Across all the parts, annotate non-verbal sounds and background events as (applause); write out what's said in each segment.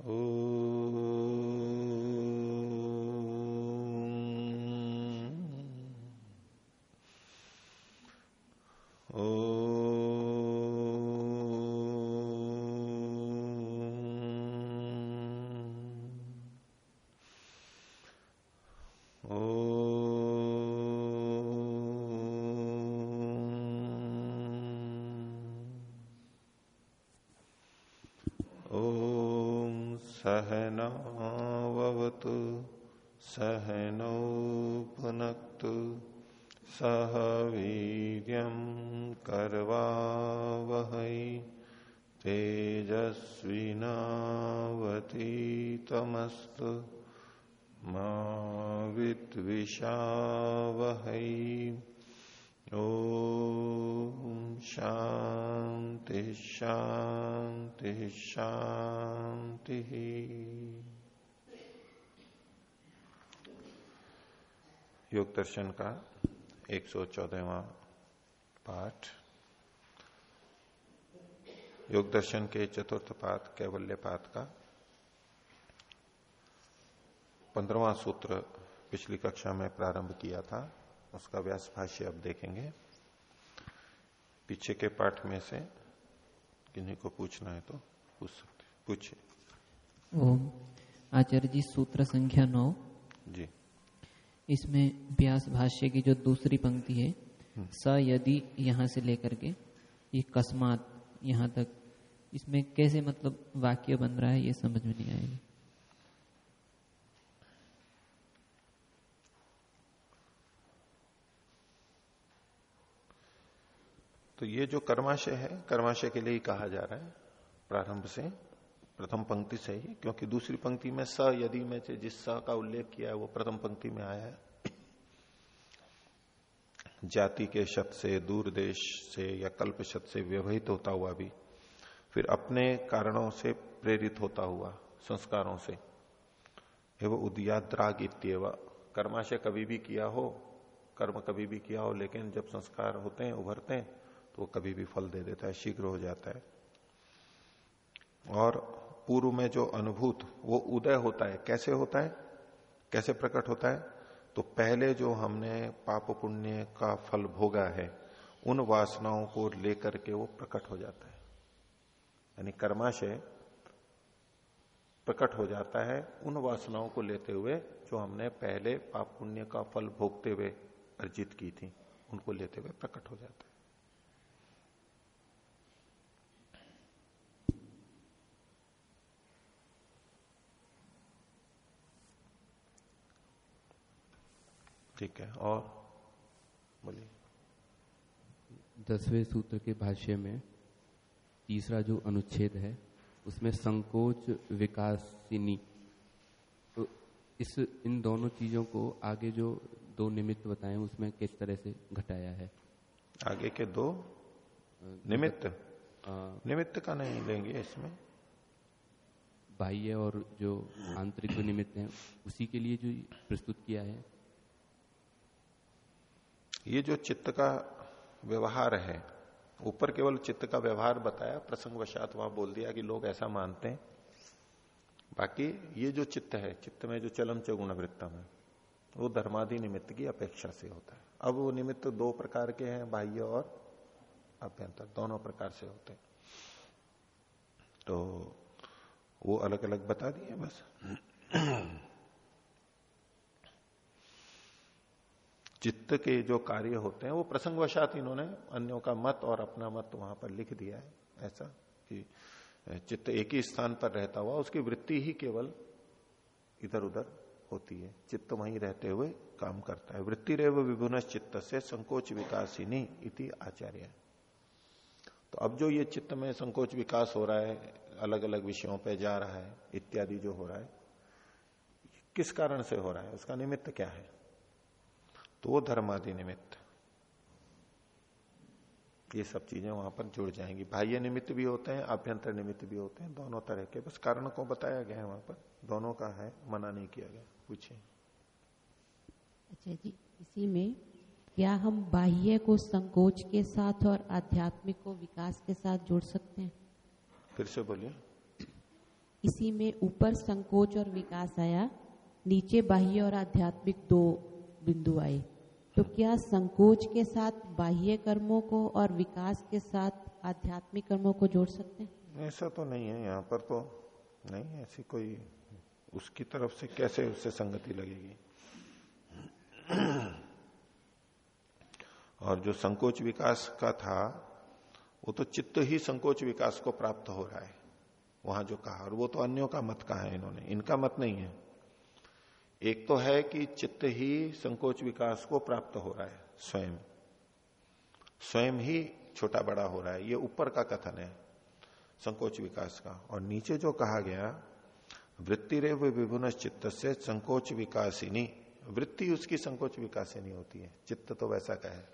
ओ दर्शन का 114वां पाठ। योग दर्शन के चतुर्थ पाठ कैवल्य पाठ का पंद्रवा सूत्र पिछली कक्षा में प्रारंभ किया था, उसका व्यास भाष्य अब देखेंगे। पीछे के पाठ में से किन्हीं को पूछना है तो पूछ सकते पूछिए। आचार्य जी, सूत्र संख्या नौ। इसमें व्यास भाष्य की जो दूसरी पंक्ति है हम्म। स यदि यहाँ से लेकर के ये कस्मात यहाँ तक इसमें कैसे मतलब वाक्य बन रहा है ये समझ में नहीं आएगी तो ये जो कर्माशय है कर्माशय के लिए ही कहा जा रहा है प्रारंभ से प्रथम पंक्ति से ही, क्योंकि दूसरी पंक्ति में स, यदि में से जिस स का उल्लेख किया है, वो प्रथम पंक्ति में आया है। जाति के शब्द से, दूर देश से या कल्प शब्द से व्यवहित होता हुआ भी, फिर अपने कारणों से प्रेरित होता हुआ, संस्कारों से। एवं उद्याद्राग इत्यव कर्माशय कभी भी किया हो, कर्म कभी भी किया हो, लेकिन जब संस्कार होते हैं, उभरते हैं तो वो कभी भी फल दे देता है, शीघ्र हो जाता है। और पूर्व में जो अनुभूत, वो उदय होता है। कैसे होता है? कैसे प्रकट होता है? तो पहले जो हमने पाप पुण्य का फल भोगा है, उन वासनाओं को लेकर के वो प्रकट हो जाता है। यानी कर्माशय प्रकट हो जाता है उन वासनाओं को लेते हुए जो हमने पहले पाप पुण्य का फल भोगते हुए अर्जित की थी, उनको लेते हुए प्रकट हो जाता है। ठीक है और बोलिए। दसवें सूत्र के भाष्य में तीसरा जो अनुच्छेद है उसमें संकोच विकासिनी तो इस इन दोनों चीज़ों को आगे जो दो निमित्त बताए उसमें किस तरह से घटाया है? आगे के दो निमित्त? आ, निमित्त का नहीं लेंगे इसमें। बाह्य और जो आंतरिक निमित्त हैं उसी के लिए जो प्रस्तुत किया है। ये जो चित्त का व्यवहार है, ऊपर केवल चित्त का व्यवहार बताया प्रसंग वशात वहाँ बोल दिया कि लोग ऐसा मानते हैं। बाकी ये जो चित्त है, चित्त में जो चलम च गुण वृत्तम है, वो धर्मादि निमित्त की अपेक्षा से होता है। अब वो निमित्त दो प्रकार के हैं, बाह्य और अभ्यंतर, दोनों प्रकार से होते हैं। तो वो अलग अलग बता दिए बस। चित्त के जो कार्य होते हैं, वो प्रसंगवशात इन्होंने अन्यों का मत और अपना मत वहाँ पर लिख दिया है। ऐसा कि चित्त एक ही स्थान पर रहता हुआ, उसकी वृत्ति ही केवल इधर उधर होती है। चित्त वहीं रहते हुए काम करता है। वृत्ति रेव विभुन चित्त से संकोच विकासिनी इति आचार्य। तो अब जो ये चित्त में संकोच विकास हो रहा है अलग अलग विषयों पर जा रहा है, इत्यादि जो हो रहा है, किस कारण से हो रहा है, उसका निमित्त क्या है? तो धर्मादि निमित्त। ये सब चीज़ें वहाँ पर जुड़ जाएँगी। बाह्य निमित्त भी होते हैं आभ्यंतर निमित्त भी होते हैं दोनों तरह के। बस कारण को बताया गया है वहाँ पर। दोनों का है मना नहीं किया गया। पूछिए। अच्छा जी इसी में क्या हम बाह्य को संकोच के साथ और आध्यात्मिक को विकास के साथ जोड़ सकते हैं? फिर से बोलिए। इसी में ऊपर संकोच और विकास आया नीचे बाह्य और आध्यात्मिक दो बिंदु आए। तो क्या संकोच के साथ, बाह्य कर्मों को और विकास के साथ आध्यात्मिक कर्मों को जोड़ सकते हैं? ऐसा तो नहीं है, यहाँ पर तो नहीं ऐसी कोई, उसकी तरफ़ से कैसे उससे संगति लगेगी? और जो संकोच विकास का था, वो तो चित्त ही संकोच विकास को प्राप्त हो रहा है, वहाँ जो कहा, और वो तो अन्यों का मत कहा है इन्होंने। इनका मत नहीं है। एक तो है कि चित्त ही संकोच विकास को प्राप्त हो रहा है, स्वयं। स्वयं ही छोटा बड़ा हो रहा है, ये ऊपर का कथन है, संकोच विकास का। और नीचे जो कहा गया वृत्ति रे विभुन चित्त से संकोच विकासिनी। वृत्ति उसकी संकोच विकासिनी होती है, चित्त तो वैसा का है।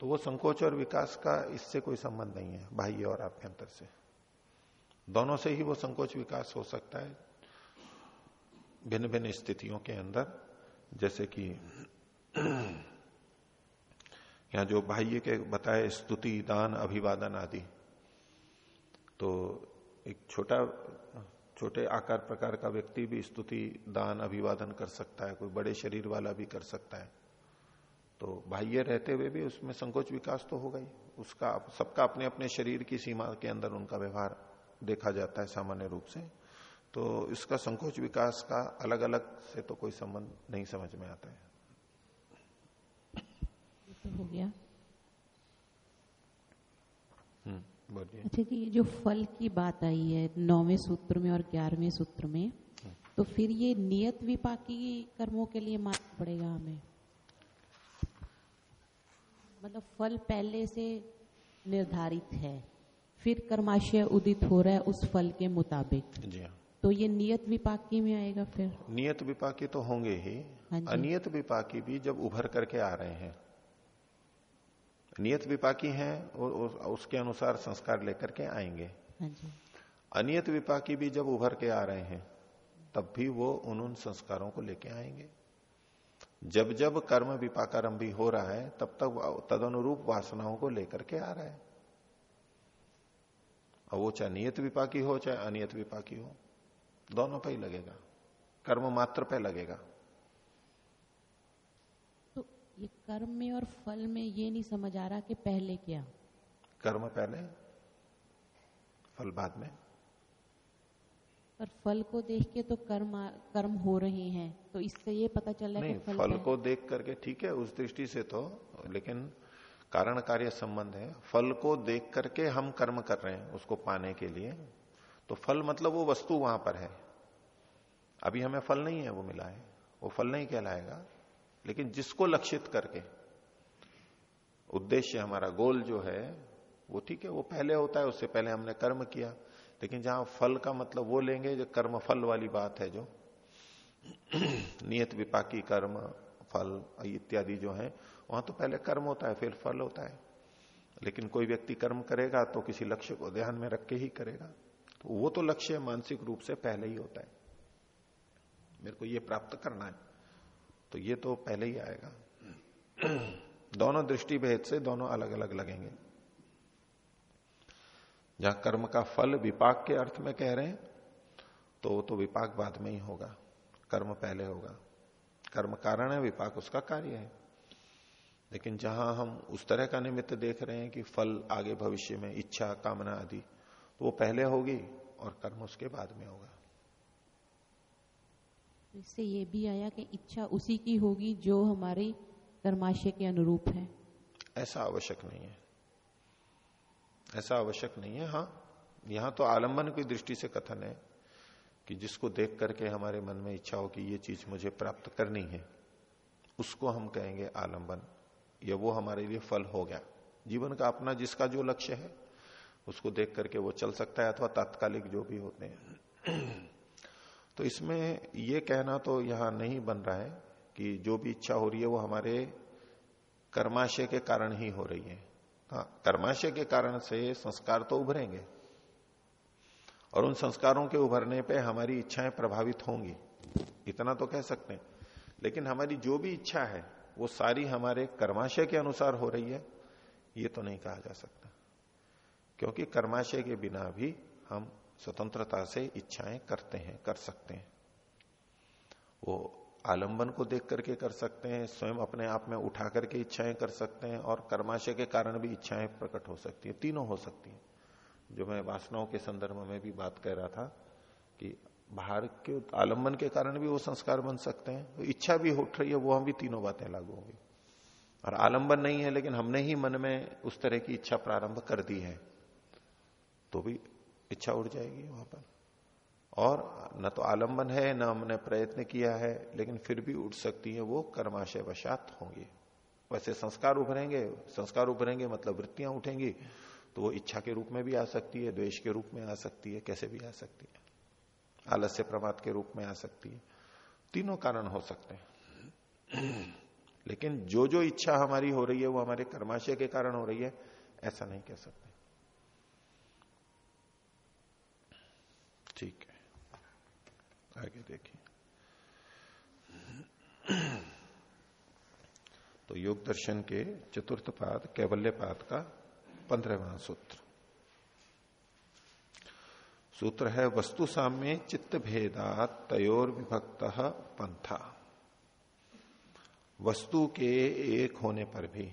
तो वो संकोच और विकास का इससे कोई संबंध नहीं है, बाह्य और आभ्यंतर से। दोनों से ही वो संकोच विकास हो सकता है। भिन्न भिन्न स्थितियों के अंदर, जैसे कि यहाँ जो बाह्य के बताए स्तुति, दान, अभिवादन आदि तो एक छोटा, छोटे आकार प्रकार का व्यक्ति भी स्तुति, दान, अभिवादन कर सकता है, कोई बड़े शरीर वाला भी कर सकता है। तो बाह्य रहते हुए भी उसमें संकोच विकास तो होगा ही। उसका, सबका अपने अपने शरीर की सीमा के अंदर उनका व्यवहार देखा जाता है सामान्य रूप से। तो इसका संकोच विकास का अलग अलग से तो कोई संबंध नहीं समझ में आता है। तो हो गया। हम्म बोलिए। अच्छा जी ये जो फल की बात आई है नौवें सूत्र में और ग्यारहवें सूत्र में तो फिर ये नियत विपाकी कर्मों के लिए मानना पड़ेगा हमें? मतलब फल पहले से निर्धारित है फिर कर्माशय उदित हो रहा है उस फल के मुताबिक। जी हाँ। तो ये नियत विपाकी में आएगा फिर? नियत विपाकी तो होंगे ही। हाँ अनियत विपाकी भी जब उभर करके आ रहे हैं। नियत विपाकी हैं और उसके अनुसार संस्कार लेकर के आएँगे। हाँ जी। अनियत विपाकी भी जब उभर के आ रहे हैं तब भी वो उन उन संस्कारों को लेके आएँगे। जब जब कर्म विपाकारंभ हो रहा है तब तक तदनुरूप वासनाओं को लेकर के आ रहा है। और वो चाहे नियत विपाकी हो चाहे अनियत विपाकी हो। दोनों पे ही लगेगा। कर्म मात्र पे लगेगा। तो ये कर्म में और फल में ये नहीं समझ आ रहा कि पहले क्या? कर्म पहले फल बाद में। पर फल को देख के तो कर्म कर्म हो रहे हैं। तो इससे ये पता चल रहा है नहीं फल फल को देख करके ठीक है उस दृष्टि से तो लेकिन कारण कार्य संबंध है। फल को देख करके हम कर्म कर रहे हैं उसको पाने के लिए। तो फल मतलब वो वस्तु वहाँ पर है। अभी हमें फल नहीं है, वो मिला है। वो फल नहीं कहलाएगा, लेकिन जिसको लक्षित करके। उद्देश्य हमारा, गोल जो है, वो ठीक है, वो पहले होता है, उससे पहले हमने कर्म किया। लेकिन जहाँ फल का मतलब वो लेंगे, जो कर्म फल वाली बात है जो। (clears throat) नियत विपाकी कर्म, फल, इत्यादि जो है, वहाँ तो पहले कर्म होता है, फिर फल होता है। लेकिन कोई व्यक्ति कर्म करेगा तो किसी लक्ष्य को ध्यान में रख के ही करेगा। वो तो लक्ष्य मानसिक रूप से पहले ही होता है। मेरे को ये प्राप्त करना है तो ये तो पहले ही आएगा। (clears throat) दोनों दृष्टि भेद से दोनों अलग अलग लगेंगे। जहाँ कर्म का फल विपाक के अर्थ में कह रहे हैं तो वो तो विपाक बाद में ही होगा। कर्म पहले होगा। कर्म कारण है, विपाक उसका कार्य है। लेकिन जहाँ हम उस तरह का निमित्त देख रहे हैं कि फल आगे भविष्य में, इच्छा, कामना आदि तो वो पहले होगी। और कर्म उसके बाद में होगा। इससे ये भी आया कि इच्छा उसी की होगी जो हमारी कर्माशय के अनुरूप है। ऐसा आवश्यक नहीं है। ऐसा आवश्यक नहीं है हाँ। यहाँ तो आलंबन की दृष्टि से कथन है कि जिसको देख करके हमारे मन में इच्छा हो कि ये चीज़ मुझे प्राप्त करनी है उसको हम कहेंगे आलंबन। या वो हमारे लिए फल हो गया। जीवन का अपना जिसका जो लक्ष्य है उसको देख करके वो चल सकता है अथवा तात्कालिक जो भी होते हैं। तो इसमें ये कहना तो यहाँ नहीं बन रहा है कि जो भी इच्छा हो रही है वो हमारे कर्माशय के कारण ही हो रही है। हाँ कर्माशय के कारण से संस्कार तो उभरेंगे और उन संस्कारों के उभरने पे हमारी इच्छाएँ प्रभावित होंगी। इतना तो कह सकते हैं। लेकिन हमारी जो भी इच्छा है, वो सारी हमारे कर्माशय के अनुसार हो रही है, ये तो नहीं कहा जा सकता। क्योंकि कर्माशय के बिना भी हम स्वतंत्रता से इच्छाएँ करते हैं, कर सकते हैं। वो आलंबन को देख करके कर सकते हैं, स्वयं अपने आप में उठा करके इच्छाएँ कर सकते हैं और कर्माशय के कारण भी इच्छाएँ प्रकट हो सकती है। तीनों हो सकती हैं। जो मैं वासनाओं के संदर्भ में भी बात कह रहा था कि बाहर के आलंबन के कारण भी वो संस्कार बन सकते हैं। तो इच्छा भी उठ रही है, वो हम भी तीनों बातें लागू होंगी। और आलंबन नहीं है, लेकिन हमने ही मन में उस तरह की इच्छा प्रारंभ कर दी है। तो भी इच्छा उड़ जाएगी वहाँ पर। और न तो आलंबन है, न हमने प्रयत्न किया है, लेकिन फिर भी उठ सकती है वो कर्माशय वशात होंगी। वैसे संस्कार उभरेंगे संस्कार उभरेंगे मतलब वृत्तियाँ उठेंगी तो वो इच्छा के रूप में भी आ सकती है, द्वेष के रूप में आ सकती है, कैसे भी आ सकती है। आलस्य प्रमाद के रूप में आ सकती है। तीनों कारण हो सकते हैं। लेकिन जो जो इच्छा हमारी हो रही है, वो हमारे कर्माशय के कारण हो रही है, ऐसा नहीं कह सकते। ठीक है। आगे देखिए। तो योग दर्शन के चतुर्थ पाद, कैवल्य पाद का पंद्रहवा सूत्र। सूत्र है, वस्तु साम्य चित्त भेदा तयोर विभक्त पंथा। वस्तु के एक होने पर भी,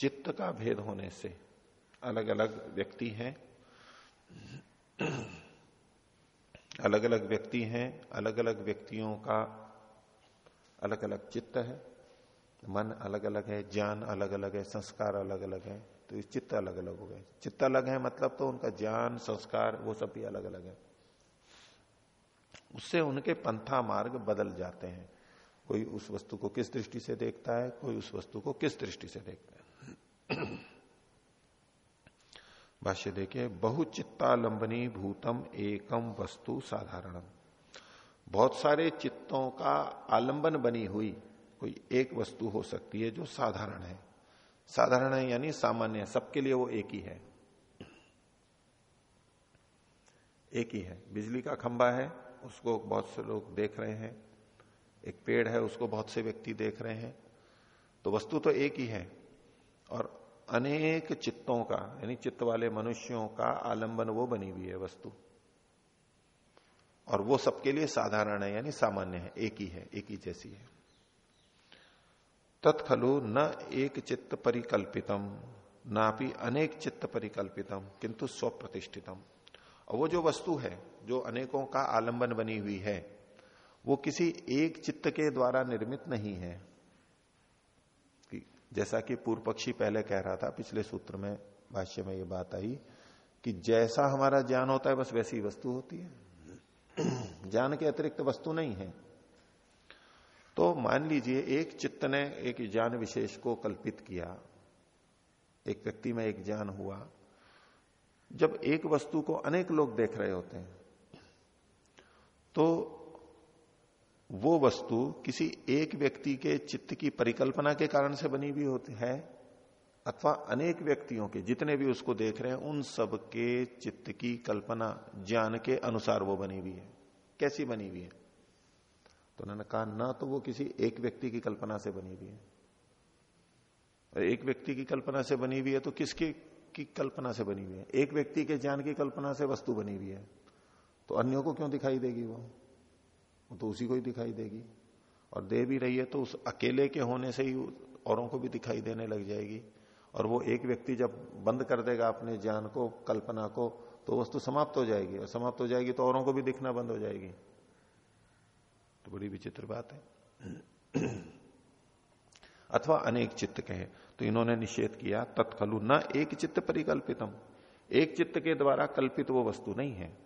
चित्त का भेद होने से अलग अलग व्यक्ति हैं। (clears throat) अलग अलग व्यक्ति हैं अलग अलग व्यक्तियों का अलग अलग चित्त है। मन अलग अलग है, ज्ञान अलग अलग है, संस्कार अलग अलग है तो इस चित्त अलग अलग हो गए। चित्त अलग है मतलब तो उनका ज्ञान, संस्कार, वो सब भी अलग अलग है। उससे उनके पंथा मार्ग बदल जाते हैं। कोई उस वस्तु को किस दृष्टि से देखता है, कोई उस वस्तु को किस दृष्टि से देखता है। (clears throat) भाष्य देखिए, बहुचित्तालंबनी भूतम एकम वस्तु साधारणम। बहुत सारे चित्तों का आलंबन बनी हुई कोई एक वस्तु हो सकती है जो साधारण है। साधारण है यानी सामान्य है सबके लिए वो एक ही है। एक ही है। बिजली का खंभा है, उसको बहुत से लोग देख रहे हैं। एक पेड़ है, उसको बहुत से व्यक्ति देख रहे हैं। तो वस्तु तो एक ही है। और अनेक चित्तों का, यानी चित्त वाले मनुष्यों का आलंबन वो बनी हुई है वस्तु। और वो सबके लिए साधारण है, यानी सामान्य है, एक ही है, एक ही जैसी है। तत्खलु न एक चित्त परिकल्पितम, ना भी अनेक चित्त परिकल्पितम, किंतु स्वप्रतिष्ठितम। और वो जो वस्तु है, जो अनेकों का आलंबन बनी हुई है, वो किसी एक चित्त के द्वारा निर्मित नहीं है। जैसा कि पूर्व पक्षी पहले कह रहा था, पिछले सूत्र में, भाष्य में ये बात आई कि जैसा हमारा ज्ञान होता है, बस वैसी वस्तु होती है। ज्ञान के अतिरिक्त वस्तु नहीं है। तो मान लीजिए, एक चित्त ने एक ज्ञान विशेष को कल्पित किया। एक व्यक्ति में एक ज्ञान हुआ। जब एक वस्तु को अनेक लोग देख रहे होते हैं तो वो वस्तु किसी एक व्यक्ति के चित्त की परिकल्पना के कारण से बनी हुई होती है, अथवा अनेक व्यक्तियों के जितने भी उसको देख रहे हैं, उन सब के चित्त की कल्पना, ज्ञान के अनुसार वो बनी हुई है। कैसी बनी हुई है? तो उन्होंने कहा, ना तो वो किसी एक व्यक्ति की कल्पना से बनी हुई है। एक व्यक्ति की कल्पना से बनी हुई है तो किसकी की कल्पना से बनी हुई है? एक व्यक्ति के ज्ञान की कल्पना से वस्तु बनी हुई है। तो अन्यों को क्यों दिखाई देगी वो? तो उसी को ही दिखाई देगी। और दे भी रही है तो उस अकेले के होने से ही औरों को भी दिखाई देने लग जाएगी। और वो एक व्यक्ति जब बंद कर देगा अपने ज्ञान को, कल्पना को तो वस्तु समाप्त हो जाएगी। और समाप्त हो जाएगी तो औरों को भी दिखना बंद हो जाएगी। तो बड़ी विचित्र बात है। (clears throat) अथवा अनेक चित्त कहे तो इन्होंने निषेध किया, तत्खलु न एक चित्त परिकल्पितम। एक चित्त के द्वारा कल्पित वो वस्तु नहीं है।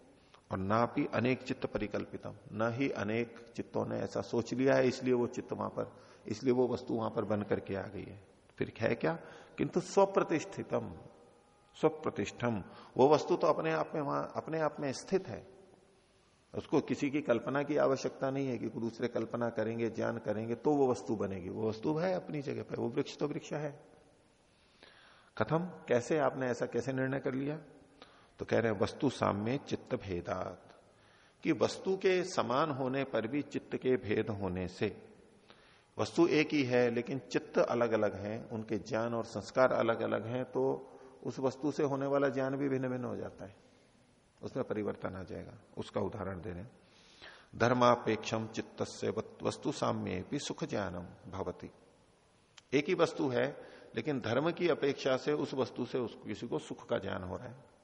और ना भी अनेक चित्त परिकल्पितम, न ही अनेक चित्तों ने ऐसा सोच लिया है, इसलिए वो चित्त वहाँ पर, इसलिए वो वस्तु वहाँ पर बन करके आ गई है। फिर है क्या? किंतु स्वप्रतिष्ठितम, स्वप्रतिष्ठम, वो वस्तु तो अपने आप में वहाँ, अपने आप में स्थित है। उसको किसी की कल्पना की आवश्यकता नहीं है कि दूसरे कल्पना करेंगे, ज्ञान करेंगे तो वो वस्तु बनेगी। वो वस्तु है अपनी जगह पर, वो वृक्ष तो वृक्ष है। कथम, कैसे आपने ऐसा कैसे निर्णय कर लिया? तो कह रहे हैं, वस्तु साम्य चित्त भेदात। कि वस्तु के समान होने पर भी चित्त के भेद होने से। वस्तु एक ही है, लेकिन चित्त अलग अलग है, उनके ज्ञान और संस्कार अलग अलग हैं तो उस वस्तु से होने वाला ज्ञान भी भिन्न भिन्न हो जाता है। उसमें परिवर्तन आ जाएगा। उसका उदाहरण दे रहे धर्मापेक्षम चित्त से वस्तु साम्य भी सुख ज्ञानम भवती। एक ही वस्तु है, लेकिन धर्म की अपेक्षा से उस वस्तु से उस किसी को सुख का ज्ञान हो रहा है।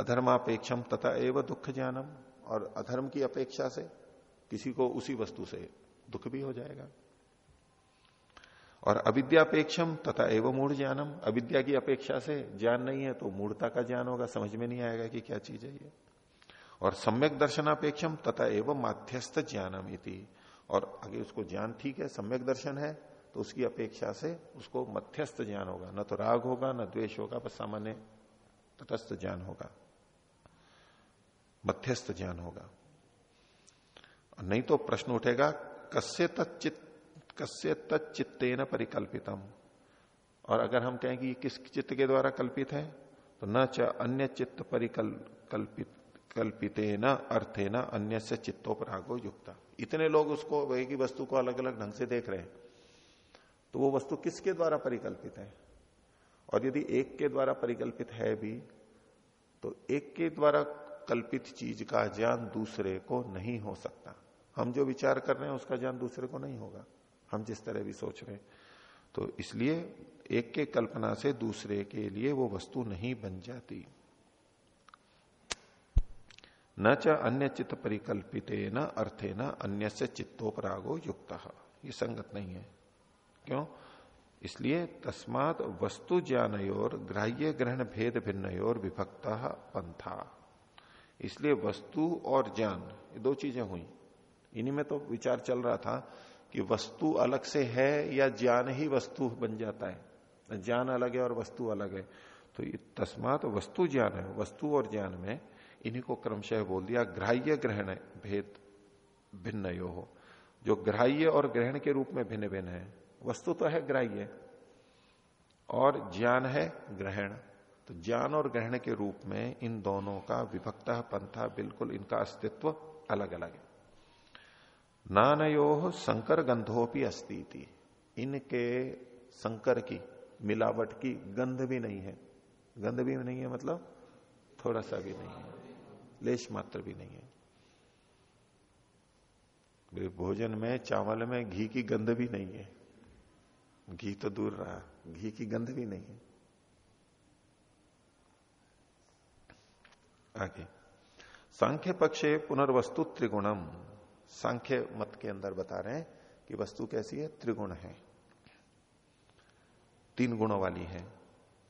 अधर्मापेक्षम तथा एवं दुख ज्ञानम, और अधर्म की अपेक्षा से किसी को उसी वस्तु से दुख भी हो जाएगा। और अविद्यापेक्षम तथा एवं मूढ़ ज्ञानम, अविद्या की अपेक्षा से ज्ञान नहीं है तो मूढ़ता का ज्ञान होगा, समझ में नहीं आएगा कि क्या चीज़ है ये। और सम्यक दर्शनापेक्षम तथा एवं माध्यस्थ ज्ञानम इति, और आगे उसको ज्ञान ठीक है, सम्यक दर्शन है तो उसकी अपेक्षा से उसको मध्यस्थ ज्ञान होगा। न तो राग होगा, न द्वेष होगा, बस सामान्य तटस्थ ज्ञान होगा। मध्यस्थ ज्ञान होगा। नहीं तो प्रश्न उठेगा, कस्य तचित कस्य तच्चित्तेन परिकल्पितम? और अगर हम कहें कि ये किस चित्त के द्वारा कल्पित है तो न च अन्य चित्त परिकल्पित कल्पिते न अर्थे न अन्य से चित्तोपरागो युक्ता। इतने लोग उसको वही की वस्तु को अलग अलग ढंग से देख रहे हैं। तो वो वस्तु किसके द्वारा परिकल्पित है? और यदि एक के द्वारा परिकल्पित है भी तो एक के द्वारा कल्पित चीज़ का ज्ञान दूसरे को नहीं हो सकता। हम जो विचार कर रहे हैं, उसका ज्ञान दूसरे को नहीं होगा। हम जिस तरह भी सोच रहे तो इसलिए एक के कल्पना से दूसरे के लिए वो वस्तु नहीं बन जाती। न च अन्य चित्त परिकल्पित, न अर्थे, न अन्य से चित्तोपरागो युक्त। ये संगत नहीं है। क्यों? इसलिए तस्मात वस्तु ज्ञानयोर ग्राह्य ग्रहण भेद भिन्नयोर विभक्त पंथा। इसलिए वस्तु और ज्ञान, ये दो चीज़ें हुई। इन्हीं में तो विचार चल रहा था कि वस्तु अलग से है या ज्ञान ही वस्तु बन जाता है। ज्ञान अलग है और वस्तु अलग है। तो तस्मात वस्तु ज्ञान है। वस्तु और ज्ञान में इन्हीं को क्रमशः बोल दिया ग्राह्य ग्रहण भेद भिन्न यो हो जो ग्राह्य और ग्रहण के रूप में भिन्न भिन्न है। वस्तु तो है ग्राह्य और ज्ञान है ग्रहण। तो ज्ञान और ग्रहण के रूप में इन दोनों का विभक्ता पंथा बिल्कुल इनका अस्तित्व अलग अलग है। नानयो संकर गंधोपी अस्ती इनके संकर की, मिलावट की गंध भी नहीं है। गंध भी नहीं है मतलब थोड़ा सा भी नहीं है। लेश मात्र भी नहीं है। भोजन में, चावल में घी की गंध भी नहीं है। घी तो दूर रहा। घी की गंध भी नहीं है। आगे सांख्य पक्षे पुनर्वस्तु त्रिगुणम। सांख्य मत के अंदर बता रहे हैं कि वस्तु कैसी है? त्रिगुण है। तीन गुणों वाली है।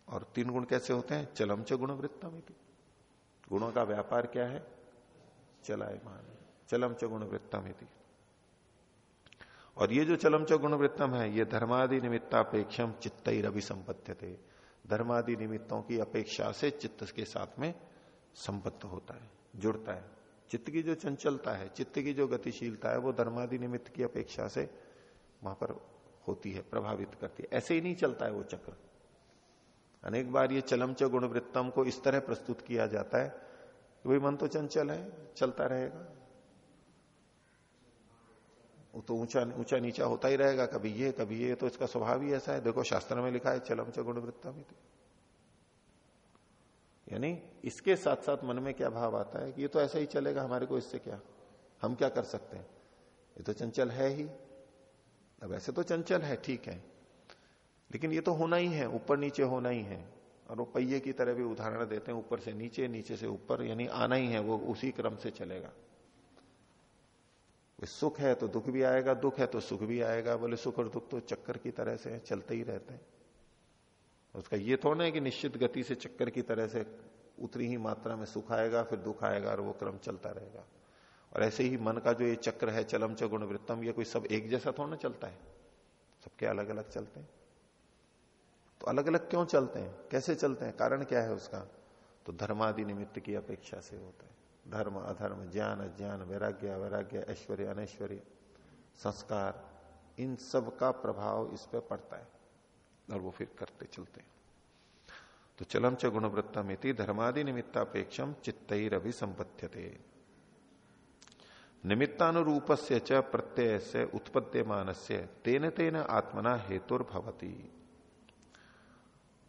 और तीन गुण कैसे होते हैं? चलम च गुण वृत्तम गुणों का व्यापार क्या है? चलायमान। चलम च गुण वृत्तम और ये जो चलम च गुण वृत्तम है, ये धर्मादि निमित्तापेक्षम चित्त रवि संपत्ति थे धर्मादि निमित्तों की अपेक्षा से चित्त के साथ में संबद्ध होता है, जुड़ता है। चित्त की जो चंचलता है, चित्त की जो गतिशीलता है, वो धर्मादि निमित्त की अपेक्षा से वहाँ पर होती है, प्रभावित करती है। ऐसे ही नहीं चलता है वो चक्र। अनेक बार ये चलम च गुण वृत्तम को इस तरह प्रस्तुत किया जाता है कि भाई मन तो चंचल है, चलता रहेगा। वो तो ऊँचा ऊँचा नीचा होता ही रहेगा, कभी ये कभी ये तो इसका स्वभाव ही ऐसा है। देखो शास्त्र में लिखा है, चलम च गुण वृत्तम यानी इसके साथ साथ मन में क्या भाव आता है कि ये तो ऐसा ही चलेगा, हमारे को इससे क्या? हम क्या कर सकते हैं? ये तो चंचल है ही। अब ऐसे तो चंचल है, ठीक है। लेकिन ये तो होना ही है, ऊपर नीचे होना ही है। और वो पहिए की तरह भी उदाहरण देते हैं, ऊपर से नीचे नीचे से ऊपर, यानी आना ही है, वो उसी क्रम से चलेगा। सुख है तो दुख भी आएगा, दुख है तो सुख भी आएगा, बोले सुख और दुख तो चक्कर की तरह से चलते ही रहते हैं। उसका ये थोड़ा है कि निश्चित गति से चक्कर की तरह से उतनी ही मात्रा में सुख आएगा फिर दुख आएगा और वो क्रम चलता रहेगा। और ऐसे ही मन का जो ये चक्र है चलम च गुण वृत्तम ये कोई सब एक जैसा थोड़ा चलता है। सबके अलग अलग चलते हैं। तो अलग अलग क्यों चलते हैं? कैसे चलते हैं? कारण क्या है उसका? तो धर्मादि निमित्त की अपेक्षा से होता है। धर्म, अधर्म, ज्ञान, अज्ञान, वैराग्य वैराग्य ऐश्वर्य, अनैश्वर्य, संस्कार, इन सब का प्रभाव इस पर पड़ता है। और वो फिर करते चलते तो चलम च गुणवृत्तम इति धर्मादि निमित्तापेक्षम चित्त रवि संपत्त्यते निमित्तानुरूप से च प्रत्यय से उत्पद्यमान से तेन तेन आत्मना हेतुर्भवती।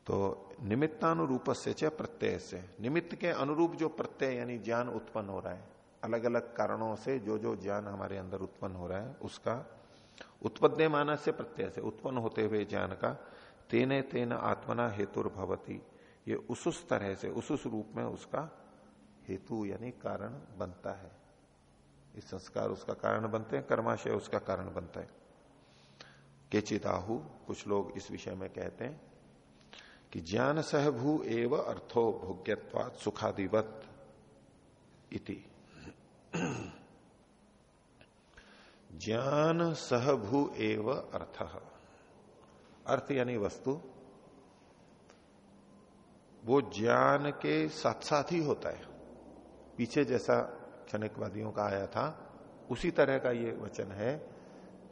तो निमित्तानुरूप से च प्रत्यय से निमित्त के अनुरूप जो प्रत्यय यानी ज्ञान उत्पन्न हो रहा है अलग अलग कारणों से जो जो ज्ञान हमारे अंदर उत्पन्न हो रहा है, उसका उत्पद्य मानस से प्रत्यय से उत्पन्न होते हुए ज्ञान का तेने तेन आत्मना हेतु भवती। ये उस उस तरह से, उस उस रूप में उसका हेतु यानी कारण बनता है। इस संस्कार उसका कारण बनते हैं, कर्माशय उसका कारण बनता है। केचिदाहु कुछ लोग इस विषय में कहते हैं कि ज्ञान सहभू एव अर्थो भोग्यवाद सुखादिवत इति। ज्ञान सहभू एव अर्थ। अर्थ यानी वस्तु, वो ज्ञान के साथ साथ ही होता है। पीछे जैसा क्षणिकवादियों का आया था, उसी तरह का ये वचन है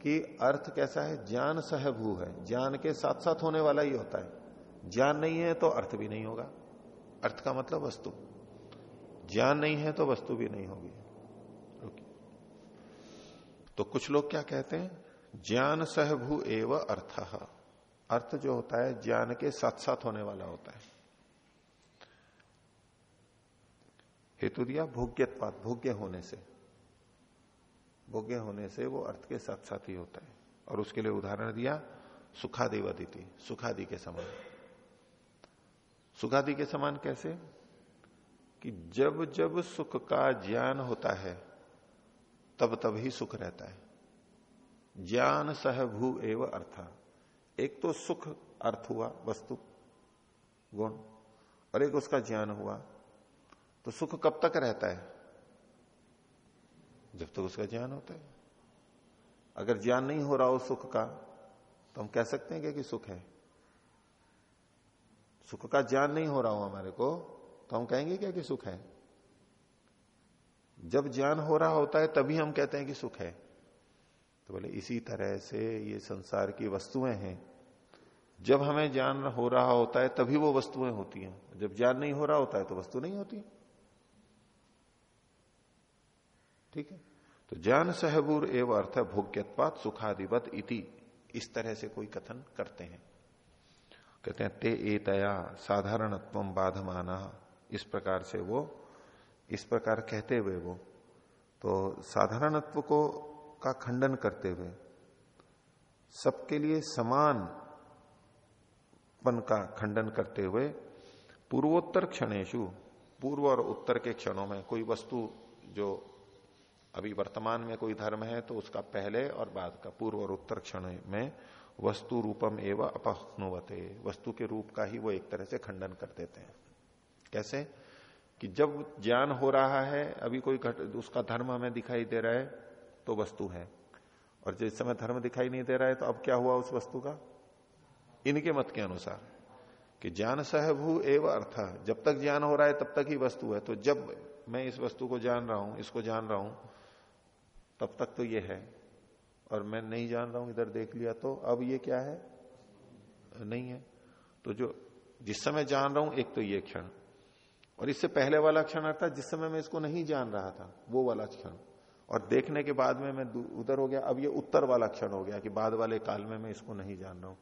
कि अर्थ कैसा है? ज्ञान सहभू है। ज्ञान के साथ साथ होने वाला ही होता है। ज्ञान नहीं है तो अर्थ भी नहीं होगा। अर्थ का मतलब वस्तु। ज्ञान नहीं है तो वस्तु भी नहीं होगी। तो कुछ लोग क्या कहते हैं? ज्ञान सहभू एव अर्थ। अर्थ जो होता है, ज्ञान के साथ साथ होने वाला होता है। हेतु दिया भोग्यत्वाद, भोग्य होने से। भोग्य होने से वो अर्थ के साथ साथ ही होता है। और उसके लिए उदाहरण दिया सुखादि वदिति सुखादि के समान। सुखादि के समान कैसे? कि जब जब सुख का ज्ञान होता है, तब तब ही सुख रहता है। ज्ञान सहभू एव अर्थ। एक तो सुख अर्थ हुआ, वस्तु, गुण, और एक उसका ज्ञान हुआ। तो सुख कब तक रहता है? जब तक तो उसका ज्ञान होता है। अगर ज्ञान नहीं हो रहा हो सुख का तो हम कह सकते हैं क्या कि सुख है। सुख का ज्ञान नहीं हो रहा हो हमारे को तो हम कहेंगे क्या कि सुख है। जब ज्ञान हो रहा होता है, तभी हम कहते हैं कि सुख है। तो बोले, इसी तरह से ये संसार की वस्तुएँ हैं। जब हमें ज्ञान हो रहा होता है, तभी वो वस्तुएँ होती हैं। जब ज्ञान नहीं हो रहा होता है तो वस्तु नहीं होती। ठीक है? तो ज्ञान सहबूर एवं अर्थ भोग्यत्वात सुखाधिवत इति। इस तरह से कोई कथन करते हैं। कहते हैं, ते एतया साधारणत्व बाधमाना। इस प्रकार से वो, इस प्रकार कहते हुए वो तो साधारणत्व को का खंडन करते हुए, सबके लिए समान पन का खंडन करते हुए पूर्वोत्तर क्षणेशु, पूर्व और उत्तर के क्षणों में कोई वस्तु जो अभी वर्तमान में कोई धर्म है तो उसका पहले और बाद का पूर्व और उत्तर क्षण में वस्तु रूपम एवं अपहनुवते वस्तु के रूप का ही वो एक तरह से खंडन कर देते हैं। कैसे? कि जब ज्ञान हो रहा है, अभी कोई घट, उसका धर्म हमें दिखाई दे रहा है तो वस्तु है। और जिस समय धर्म दिखाई नहीं दे रहा है तो अब क्या हुआ उस वस्तु का? इनके मत के अनुसार, कि ज्ञान सहभू एवं अर्थ, जब तक ज्ञान हो रहा है तब तक ही वस्तु है। तो जब मैं इस वस्तु को जान रहा हूँ, इसको जान रहा हूँ, तब तक तो ये है। और मैं नहीं जान रहा हूँ, इधर देख लिया तो अब ये क्या है? नहीं है। तो जो, जिस समय जान रहा हूँ, एक तो ये क्षण। और इससे पहले वाला क्षण अर्थात जिस समय मैं इसको नहीं जान रहा था, वो वाला क्षण। और देखने के बाद में मैं उधर हो गया, अब ये उत्तर वाला क्षण हो गया, कि बाद वाले काल में मैं इसको नहीं जान रहा हूँ।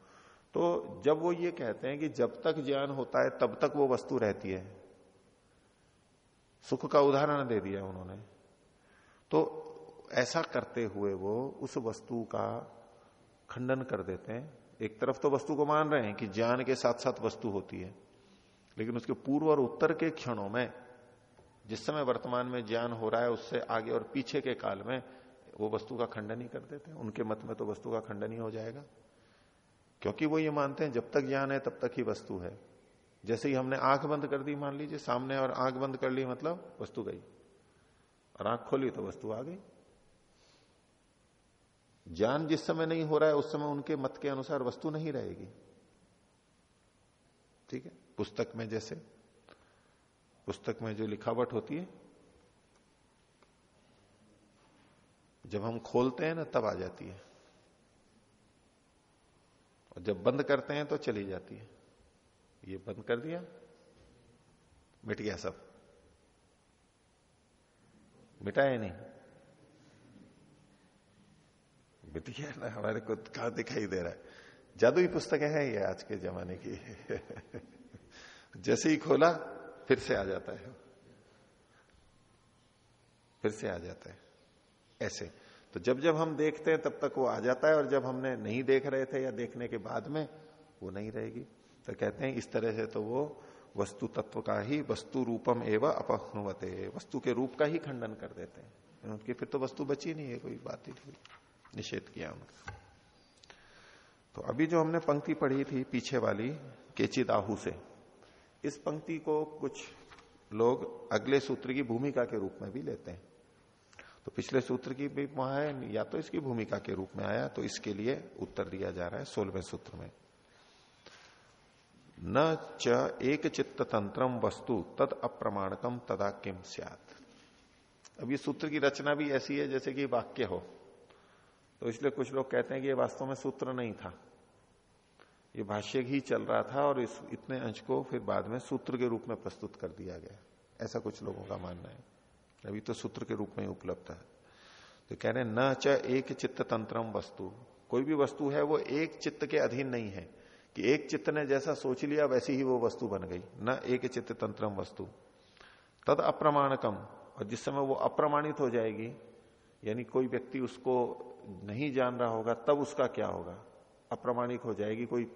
तो जब वो ये कहते हैं कि जब तक ज्ञान होता है, तब तक वो वस्तु रहती है। सुख का उदाहरण दे दिया उन्होंने। तो ऐसा करते हुए वो उस वस्तु का खंडन कर देते हैं। एक तरफ़ तो वस्तु को मान रहे हैं कि ज्ञान के साथ साथ वस्तु होती है, लेकिन उसके पूर्व और उत्तर के क्षणों में, जिस समय वर्तमान में ज्ञान हो रहा है, उससे आगे और पीछे के काल में वो वस्तु का खंडन ही कर देते हैं। उनके मत में तो वस्तु का खंडन ही हो जाएगा। क्योंकि वो ये मानते हैं, जब तक ज्ञान है, तब तक ही वस्तु है। जैसे ही हमने आँख बंद कर दी, मान लीजिए, सामने और आँख बंद कर ली मतलब वस्तु गई। और आँख खोली तो वस्तु आ गई। ज्ञान जिस समय नहीं हो रहा है, उस समय उनके मत के अनुसार वस्तु नहीं रहेगी। ठीक है? पुस्तक में जैसे, पुस्तक में जो लिखावट होती है, जब हम खोलते हैं ना, तब आ जाती है। जब बंद करते हैं तो चली जाती है। ये बंद कर दिया। मिट गया सब। मिटाया नहीं। मिट गया ना, हमारे को कहा दिखाई दे रहा है। जादुई पुस्तकें हैं ये आज के जमाने की। (laughs) जैसे ही खोला, फिर से आ जाता है। फिर से आ जाता है। ऐसे। तो जब जब हम देखते हैं, तब तक वो आ जाता है और जब हमने नहीं देख रहे थे या देखने के बाद में, वो नहीं रहेगी। तो कहते हैं, इस तरह से तो वो वस्तु तत्व का ही वस्तु रूपम एवं अपनुवते वस्तु के रूप का ही खंडन कर देते हैं। उनकी फिर तो वस्तु बची नहीं है, कोई बात ही नहीं, निषेध किया उनका। तो अभी जो हमने पंक्ति पढ़ी थी पीछे वाली, केचिदाहू से, इस पंक्ति को कुछ लोग अगले सूत्र की भूमिका के रूप में भी लेते हैं। तो पिछले सूत्र की भी वहाँ है, या तो इसकी भूमिका के रूप में आया तो इसके लिए उत्तर दिया जा रहा है सोलहवें सूत्र में। न च एक चित्त तंत्रम वस्तु तद अप्रमाणकम तदा किम सियात। अब ये सूत्र की रचना भी ऐसी है जैसे कि वाक्य हो। तो इसलिए कुछ लोग कहते हैं कि ये वास्तव में सूत्र नहीं था। ये भाष्य ही चल रहा था और इस इतने अंश को फिर बाद में सूत्र के रूप में प्रस्तुत कर दिया गया। ऐसा कुछ लोगों का मानना है। अभी तो सूत्र के रूप में ही उपलब्ध है। तो कह रहे न च एक चित्त तंत्रम वस्तु। कोई भी वस्तु है, वो एक चित्त के अधीन नहीं है। कि एक चित्त ने जैसा सोच लिया, वैसी ही वो वस्तु बन गई। न एक चित्त तंत्रम वस्तु। तद अप्रमाणकम। और जिस समय वो अप्रमाणित हो जाएगी, यानी कोई व्यक्ति उसको नहीं जान रहा होगा, तब उसका क्या होगा? अप्रमाणिक हो जाएगी कोई,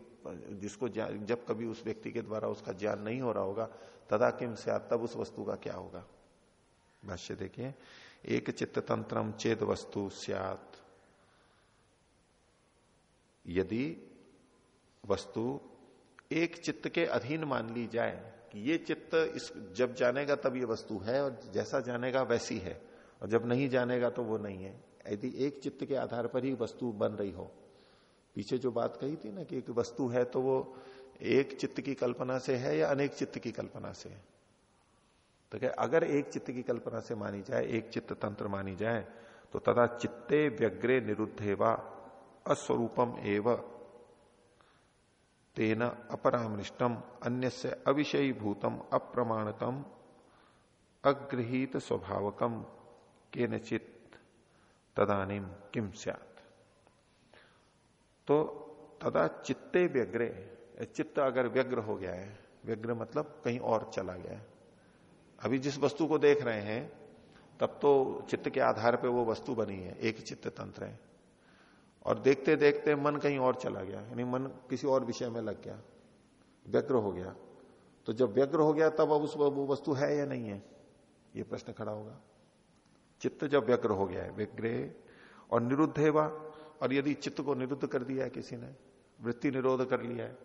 जिसको जब कभी उस व्यक्ति के द्वारा उसका ज्ञान नहीं हो रहा होगा तदा किम से तब उस वस्तु का क्या होगा? भाष्य देखिए, एक चित्त तंत्रम चेद वस्तु सियात। यदि वस्तु एक चित्त के अधीन मान ली जाए कि ये चित्त इस, जब जानेगा तब ये वस्तु है और जैसा जानेगा वैसी है और जब नहीं जानेगा तो वो नहीं है। यदि एक चित्त के आधार पर ही वस्तु बन रही हो। पीछे जो बात कही थी ना कि एक वस्तु है तो वो एक चित्त की कल्पना से है या अनेक चित्त की कल्पना से है। तो क्या अगर एक चित्त की कल्पना से मानी जाए, एक चित्त तंत्र मानी जाए तो तथा चित्ते व्यग्रे निरुद्धे व अस्वरूपम एव तेन अपरामृष्टम अन्य से अविषयी भूतम अप्रमाणकम अग्रहित स्वभावकम के नचित तदानिम किम तो तदा चित्ते व्यग्रे, चित्त अगर व्यग्र हो गया है, व्यग्र मतलब कहीं और चला गया है अभी जिस वस्तु को देख रहे हैं, तब तो चित्त के आधार पे वो वस्तु बनी है, एक चित्त तंत्र है। और देखते देखते मन कहीं और चला गया, यानी मन किसी और विषय में लग गया, व्यग्र हो गया। तो जब व्यग्र हो गया, तब अब उस वो वस्तु है या नहीं है? ये प्रश्न खड़ा होगा। चित्त जब व्यग्र हो गया है, व्यग्रे और निरुद्ध है और यदि चित्त को निरुद्ध कर दिया है किसी ने, वृत्ति निरोध कर लिया है,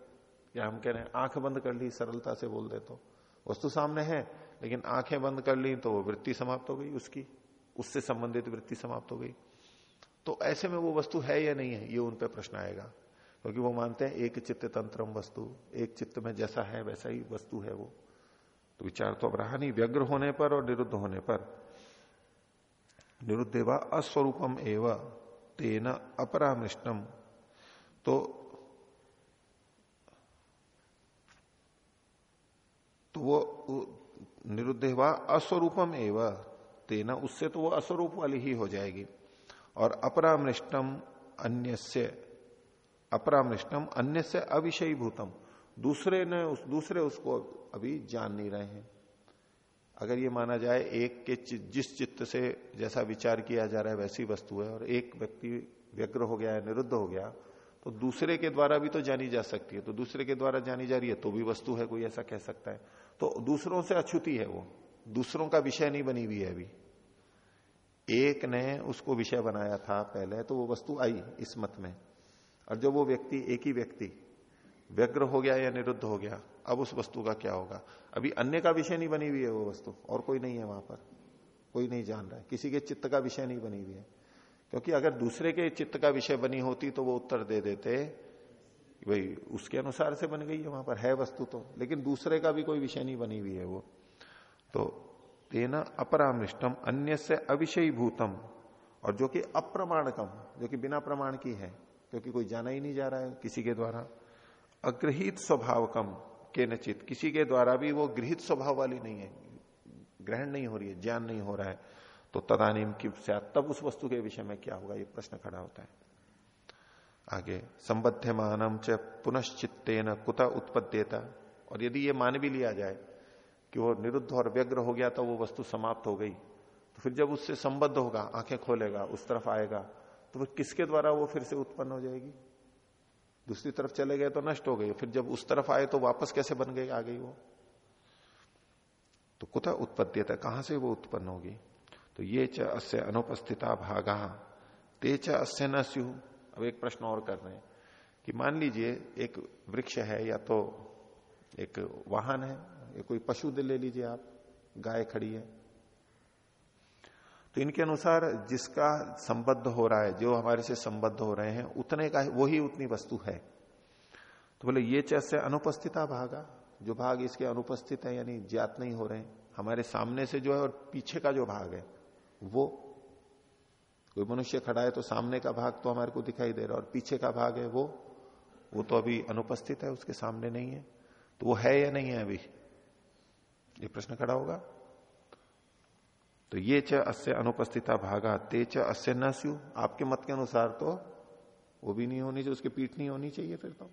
या हम कह रहे हैं, आँख बंद कर ली, सरलता से बोल दे तो वस्तु सामने है लेकिन आँखें बंद कर ली तो वो वृत्ति समाप्त हो गई उसकी। उससे संबंधित वृत्ति समाप्त हो गई। तो ऐसे में वो वस्तु है या नहीं है, ये उन पर प्रश्न आएगा। क्योंकि वो मानते हैं एक चित्त तंत्रम वस्तु, एक चित्त में जैसा है वैसा ही वस्तु है वो। तो विचार तो अब रहा नहीं, व्यग्र होने पर और निरुद्ध होने पर। निरुद्ध अस्वरूपम एवं, तेना अपरामृष्टम। तो तो वो निरुद्ध हुआ अस्वरूपम एवं। तेना उससे तो वो अस्वरूप वाली ही हो जाएगी। और अपरामृष्टम अन्य से अपरामृष्टम अन्य से अविषयी भूतम दूसरे ने उस, दूसरे उसको अभी जान नहीं रहे हैं। अगर ये माना जाए, एक के जिस चित्त से जैसा विचार किया जा रहा है वैसी वस्तु है, और एक व्यक्ति व्यग्र हो गया है, निरुद्ध हो गया तो दूसरे के द्वारा भी तो जानी जा सकती है। तो दूसरे के द्वारा जानी जा रही है तो भी वस्तु है, कोई ऐसा कह सकता है। तो दूसरों से अछूती है वो। दूसरों का विषय नहीं बनी हुई है अभी। एक ने उसको विषय बनाया था पहले तो वो वस्तु आई इस मत में। और जब वो व्यक्ति, एक ही व्यक्ति, व्यग्र हो गया या निरुद्ध हो गया, अब उस वस्तु का क्या होगा? अभी अन्य का विषय नहीं बनी हुई है वो वस्तु, और कोई नहीं है वहाँ पर। कोई नहीं जान रहा है। किसी के चित्त का विषय नहीं बनी हुई है। क्योंकि अगर दूसरे के चित्त का विषय बनी होती तो वो उत्तर दे देते। भाई उसके अनुसार से बन गई है वहाँ पर, है वस्तु तो। लेकिन दूसरे का भी कोई विषय नहीं बनी हुई है वो। तो तेना अपरामृष्टम अन्य से अविषयी भूतम और जो कि अप्रमाणकम, जो कि बिना प्रमाण की है, क्योंकि कोई जाना ही नहीं जा रहा है किसी के द्वारा। अग्रहित स्वभाव कम के नचित किसी के द्वारा भी वो गृहित स्वभाव वाली नहीं है। ग्रहण नहीं हो रही है, ज्ञान नहीं हो रहा है। तो तदानीम की तब उस वस्तु के विषय में क्या होगा, ये प्रश्न खड़ा होता है। आगे संबद्ध मानम च पुनश्चित्तेन कुत उत्पद्यता। और यदि ये मान भी लिया जाए कि वो निरुद्ध और व्यग्र हो गया तो वो वस्तु समाप्त हो गई। तो फिर जब उससे संबद्ध होगा, आँखें खोलेगा, उस तरफ़ आएगा तो फिर किसके द्वारा वो फिर से उत्पन्न हो जाएगी? दूसरी तरफ़ चले गए तो नष्ट हो गई। फिर जब उस तरफ़ आए तो वापस कैसे बन गई आ गई वो? तो कुछ उत्पत्ति कहाँ से वो उत्पन्न होगी? तो ये च अस्य अनुपस्थिता भागा। ते च अस्य न स्यु। अब एक प्रश्न और कर रहे हैं कि मान लीजिए एक वृक्ष है या तो एक वाहन है, या कोई पशु ले लीजिए आप, गाय खड़ी है। तो इनके अनुसार जिसका संबद्ध हो रहा है, जो हमारे से संबद्ध हो रहे हैं, उतने का वही उतनी वस्तु है। तो बोले, ये चैसे अनुपस्थिता भागा, जो भाग इसके अनुपस्थित है, यानी ज्ञात नहीं हो रहे हैं, हमारे सामने से जो है और पीछे का जो भाग है, वो कोई मनुष्य खड़ा है तो सामने का भाग तो हमारे को दिखाई दे रहा है और पीछे का भाग है वो वो तो अभी अनुपस्थित है, उसके सामने नहीं है। तो वो है या नहीं है अभी? ये प्रश्न खड़ा होगा। तो ये च अस्य अनुपस्थिता भागा, ते च अस्य न स्यू। आपके मत के अनुसार तो वो भी नहीं होनी चाहिए, उसकी पीठ नहीं होनी चाहिए फिर तो।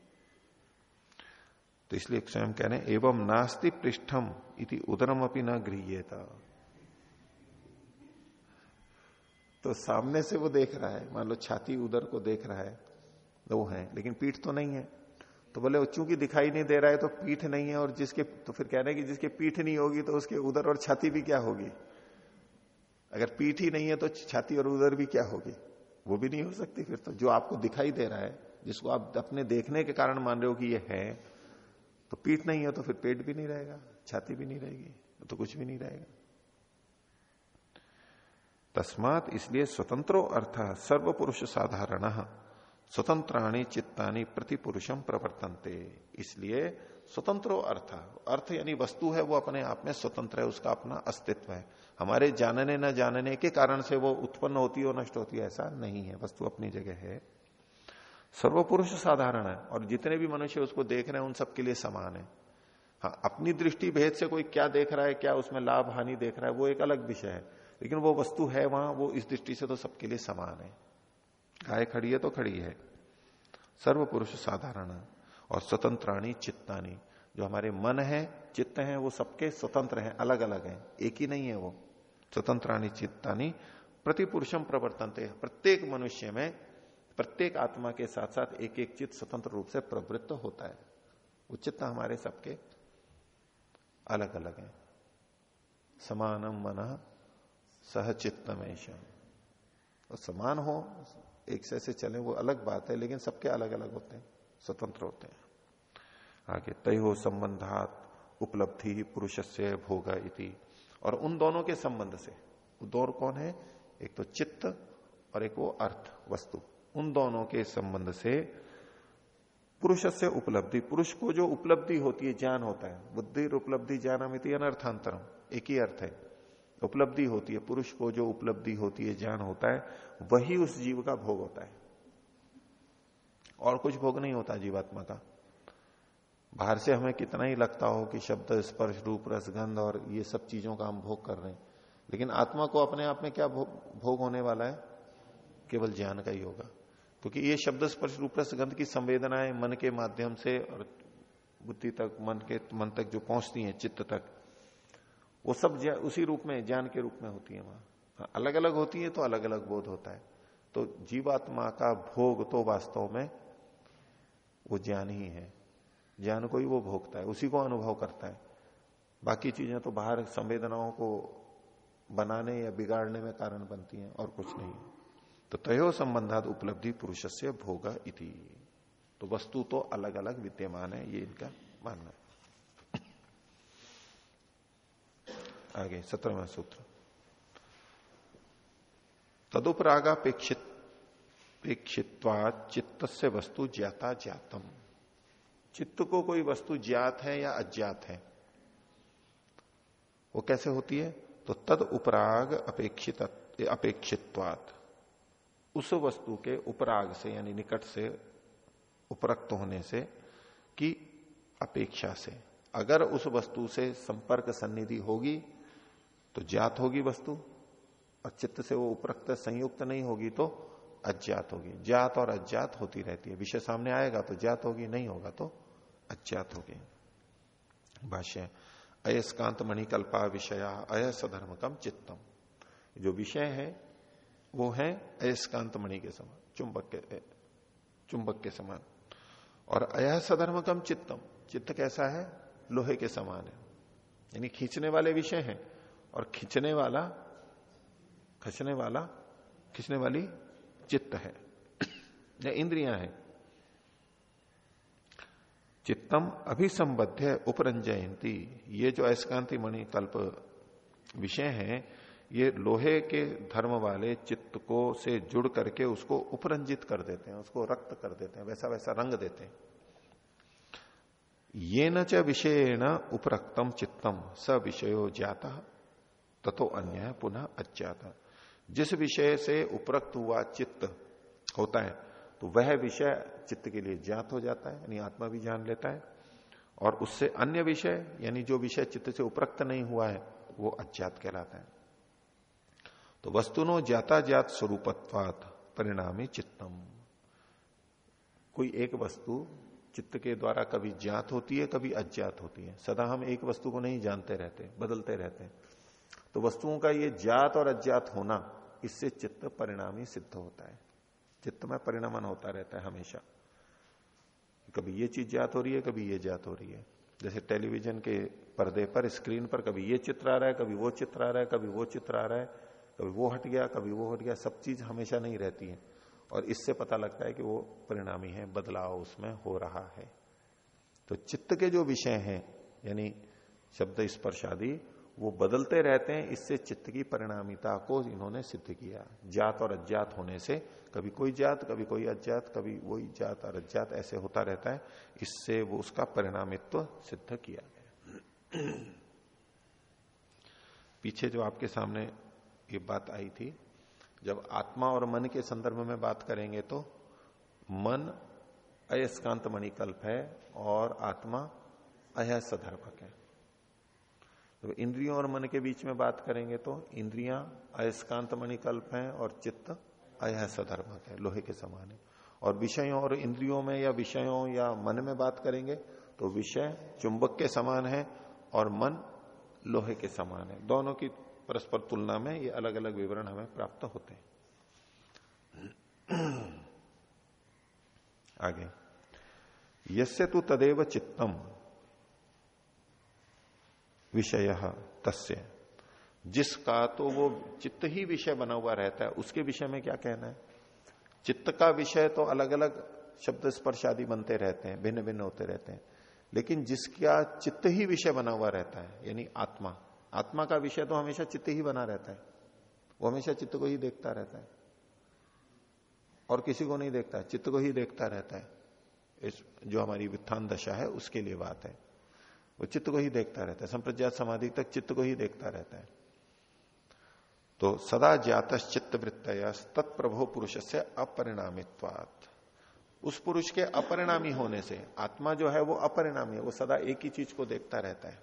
तो इसलिए स्वयं कह रहे हैं, एवं नास्ति पृष्ठम इति उदरम अपनी न गृह्यता। तो सामने से वो देख रहा है। मान लो छाती उधर को देख रहा है, वो है, लेकिन पीठ तो नहीं है। तो बोले चूँकि दिखाई नहीं दे रहा है तो पीठ नहीं है और जिसके तो फिर कह रहे हैं कि, जिसके पीठ नहीं होगी तो उसके उधर और छाती भी क्या होगी? अगर पीठ ही नहीं है तो छाती और उधर भी क्या होगी? वो भी नहीं हो सकती फिर तो। जो आपको दिखाई दे रहा है, जिसको आप अपने देखने के कारण मान रहे हो कि ये है तो पीठ नहीं है तो फिर पेट भी नहीं रहेगा, छाती भी नहीं रहेगी तो कुछ भी नहीं रहेगा। तस्मात इसलिए स्वतंत्रो अर्थ सर्व पुरुष साधारण। स्वतंत्राणी चित्तानी प्रति पुरुषम प्रवर्तनते। इसलिए स्वतंत्रो अर्थ। अर्थ यानी वस्तु है, वो अपने आप में स्वतंत्र है, उसका अपना अस्तित्व है। हमारे जानने न जानने के कारण से वो उत्पन्न होती है और नष्ट होती है, ऐसा नहीं है। वस्तु अपनी जगह है। सर्वपुरुष साधारण है, और जितने भी मनुष्य उसको देख रहे हैं, उन सबके लिए समान है। हाँ अपनी दृष्टि भेद से कोई क्या देख रहा है, क्या उसमें लाभ हानि देख रहा है, वो एक अलग विषय है। लेकिन वो वस्तु है वहाँ, वो इस दृष्टि से तो सबके लिए समान है। गाय खड़ी है तो खड़ी है। सर्व पुरुष साधारण और स्वतंत्राणी चित्तानी। जो हमारे मन है, चित्त है, वो सबके स्वतंत्र हैं अलग अलग हैं। एक ही नहीं है वो। स्वतंत्राणी चित्तानी, प्रतिपुरुषम प्रवर्तन प्रत्येक मनुष्य में, प्रत्येक आत्मा के साथ साथ एक एक चित्त स्वतंत्र रूप से प्रवृत्त होता है। वो चित्त हमारे सबके अलग अलग हैं। समानम मन सहचित्तमेशम। और समान हो, एक से ऐसे चले, वो अलग बात है, लेकिन सबके अलग अलग होते हैं, स्वतंत्र होते हैं। आगे तय हो संबंधात उपलब्धि पुरुष से भोग इति। और उन दोनों के संबंध से दौर कौन है? एक तो चित्त और एक वो अर्थ, वस्तु। उन दोनों के संबंध से पुरुष से उपलब्धि, पुरुष को जो उपलब्धि होती है, ज्ञान होता है। बुद्धि उपलब्धि ज्ञान अमित अनर्थांतरम, एक ही अर्थ है। उपलब्धि होती है, पुरुष को जो उपलब्धि होती है, ज्ञान होता है, वही उस जीव का भोग होता है। और कुछ भोग नहीं होता जीवात्मा का। बाहर से हमें कितना ही लगता हो कि शब्द, स्पर्श, रूप रसगंध और ये सब चीज़ों का हम भोग कर रहे हैं। लेकिन आत्मा को अपने आप में क्या भोग होने वाला है? केवल ज्ञान का ही होगा। क्योंकि ये शब्द, स्पर्श, रूप रसगंध की संवेदनाएँ मन के माध्यम से और बुद्धि तक, मन के, मन तक जो पहुँचती हैं, चित्त तक वो सब उसी रूप में ज्ञान के रूप में होती है वहाँ। हाँ, अलग अलग होती है तो अलग अलग बोध होता है। तो जीवात्मा का भोग तो वास्तव में वो ज्ञान ही है। ज्ञान को ही वो भोगता है उसी को अनुभव करता है। बाकी चीज़ें तो बाहर संवेदनाओं को बनाने या बिगाड़ने में कारण बनती हैं और कुछ नहीं। तो तयो संबंधात उपलब्धि पुरुष से भोग इति। तो वस्तु तो अलग अलग विद्यमान है ये इनका मानना है। आगे, सत्रहवा सूत्र। तदुपरागापेक्षित चित्त से वस्तु ज्ञाता ज्ञातम। चित्त को कोई वस्तु ज्ञात है या अज्ञात है? वो कैसे होती है? तो तद उपराग अपेक्षित, अपेक्षित्वात। उस वस्तु के उपराग से, यानी निकट से, उपरक्त होने से, की अपेक्षा से। अगर उस वस्तु से संपर्क सन्निधि होगी तो ज्ञात होगी वस्तु, और चित्त से वो उपरक्त संयुक्त नहीं होगी तो अज्ञात होगी। ज्ञात और अज्ञात होती रहती है। विषय सामने आएगा तो ज्ञात होगी, नहीं होगा तो अज्ञात होगी। भाष्य अयस्कांत मणिकल्पा विषया अयसधर्म कम चित्तम। जो विषय है, वो है अयस्कांत मणि के समान, चुंबक के चुंबक के समान। और अयसधर्म कम चित्तम, चित्त कैसा है? लोहे के समान है। यानी खींचने वाले विषय हैं और खींचने वाला खींचने वाला, खींचने वाली चित्त है। या इंद्रियाँ हैं। चित्तम अभिसंबद्ध उपरंजयंती। ये जो अयस्कांति मणि कल्प विषय है, ये लोहे के धर्म वाले चित्त को से जुड़ करके उसको उपरंजित कर देते हैं, उसको रक्त कर देते हैं वैसा वैसा रंग देते हैं। ये न च विषयण उपरक्तम चित्तम, स विषयो ज्ञाता तथो अन्य पुनः अज्ञात। जिस विषय से उपरक्त हुआ चित्त होता है तो वह विषय चित्त के लिए ज्ञात हो जाता है, यानी आत्मा भी जान लेता है। और उससे अन्य विषय, यानी जो विषय चित्त से उपरक्त नहीं हुआ है, वो अज्ञात कहलाता है। तो वस्तुनो ज्ञाता ज्ञात स्वरूपत्वात परिणामी चित्तम। कोई एक वस्तु चित्त के द्वारा कभी ज्ञात होती है, कभी अज्ञात होती है। सदा हम एक वस्तु को नहीं जानते रहते, बदलते रहते हैं। तो वस्तुओं का ये ज्ञात और अज्ञात होना, इससे चित्त परिणामी सिद्ध होता है। चित्त में परिणामन होता रहता है हमेशा। कभी ये चीज़ ज्ञात हो रही है, कभी ये ज्ञात हो रही है। जैसे टेलीविज़न के पर्दे पर, स्क्रीन पर कभी ये चित्र आ रहा है, कभी वो चित्र आ रहा है, कभी वो चित्र आ रहा है, कभी वो हट गया, कभी वो हट गया, सब चीज़ हमेशा नहीं रहती है। और इससे पता लगता है कि वो परिणामी है, बदलाव उसमें हो रहा है। तो चित्त के जो विषय हैं, यानी शब्द स्पर्श आदि वो बदलते रहते हैं, इससे चित्त की परिणामिता को इन्होंने सिद्ध किया। जात और अज्ञात होने से, कभी कोई जात, कभी कोई अज्ञात, कभी वही जात और अज्ञात, ऐसे होता रहता है, इससे वो उसका परिणामित्व सिद्ध किया गया। (clears throat) पीछे जो आपके सामने ये बात आई थी, जब आत्मा और मन के संदर्भ में बात करेंगे तो मन अयस्कांत मणिकल्प है और आत्मा अयसधर्मक है। तो इंद्रियों और मन के बीच में बात करेंगे तो इंद्रियाँ अयस्कांत मणिकल्प हैं और चित्त अयसधर्मक है, लोहे के समान है। और विषयों और इंद्रियों में या विषयों या मन में बात करेंगे तो विषय चुंबक के समान है और मन लोहे के समान है। दोनों की परस्पर तुलना में ये अलग अलग विवरण हमें प्राप्त होते हैं। आगे। यसे तु तदेव चित्तम। विषय तस्य। जिसका तो वो चित्त ही विषय बना हुआ रहता है, उसके विषय में क्या कहना है? चित्त का विषय तो अलग अलग शब्द स्पर्श आदि बनते रहते हैं भिन्न भिन्न होते रहते हैं। लेकिन जिसका चित्त ही विषय बना हुआ रहता है, यानी आत्मा आत्मा का विषय तो हमेशा चित्त ही बना रहता है। वो हमेशा चित्त को ही देखता रहता है। और किसी को नहीं देखता, चित्त को ही देखता रहता है। इस, जो हमारी वित्थान दशा है, उसके लिए बात है। वो चित्त को ही देखता रहता है, संप्रज्ञात समाधि तक चित्त को ही देखता रहता है। तो सदा ज्ञात चित्त वृत्त तत्प्रभो पुरुष से उस पुरुष के अपरिणामी होने से, आत्मा जो है वो अपरिणामी है, वो सदा एक ही चीज़ को देखता रहता है।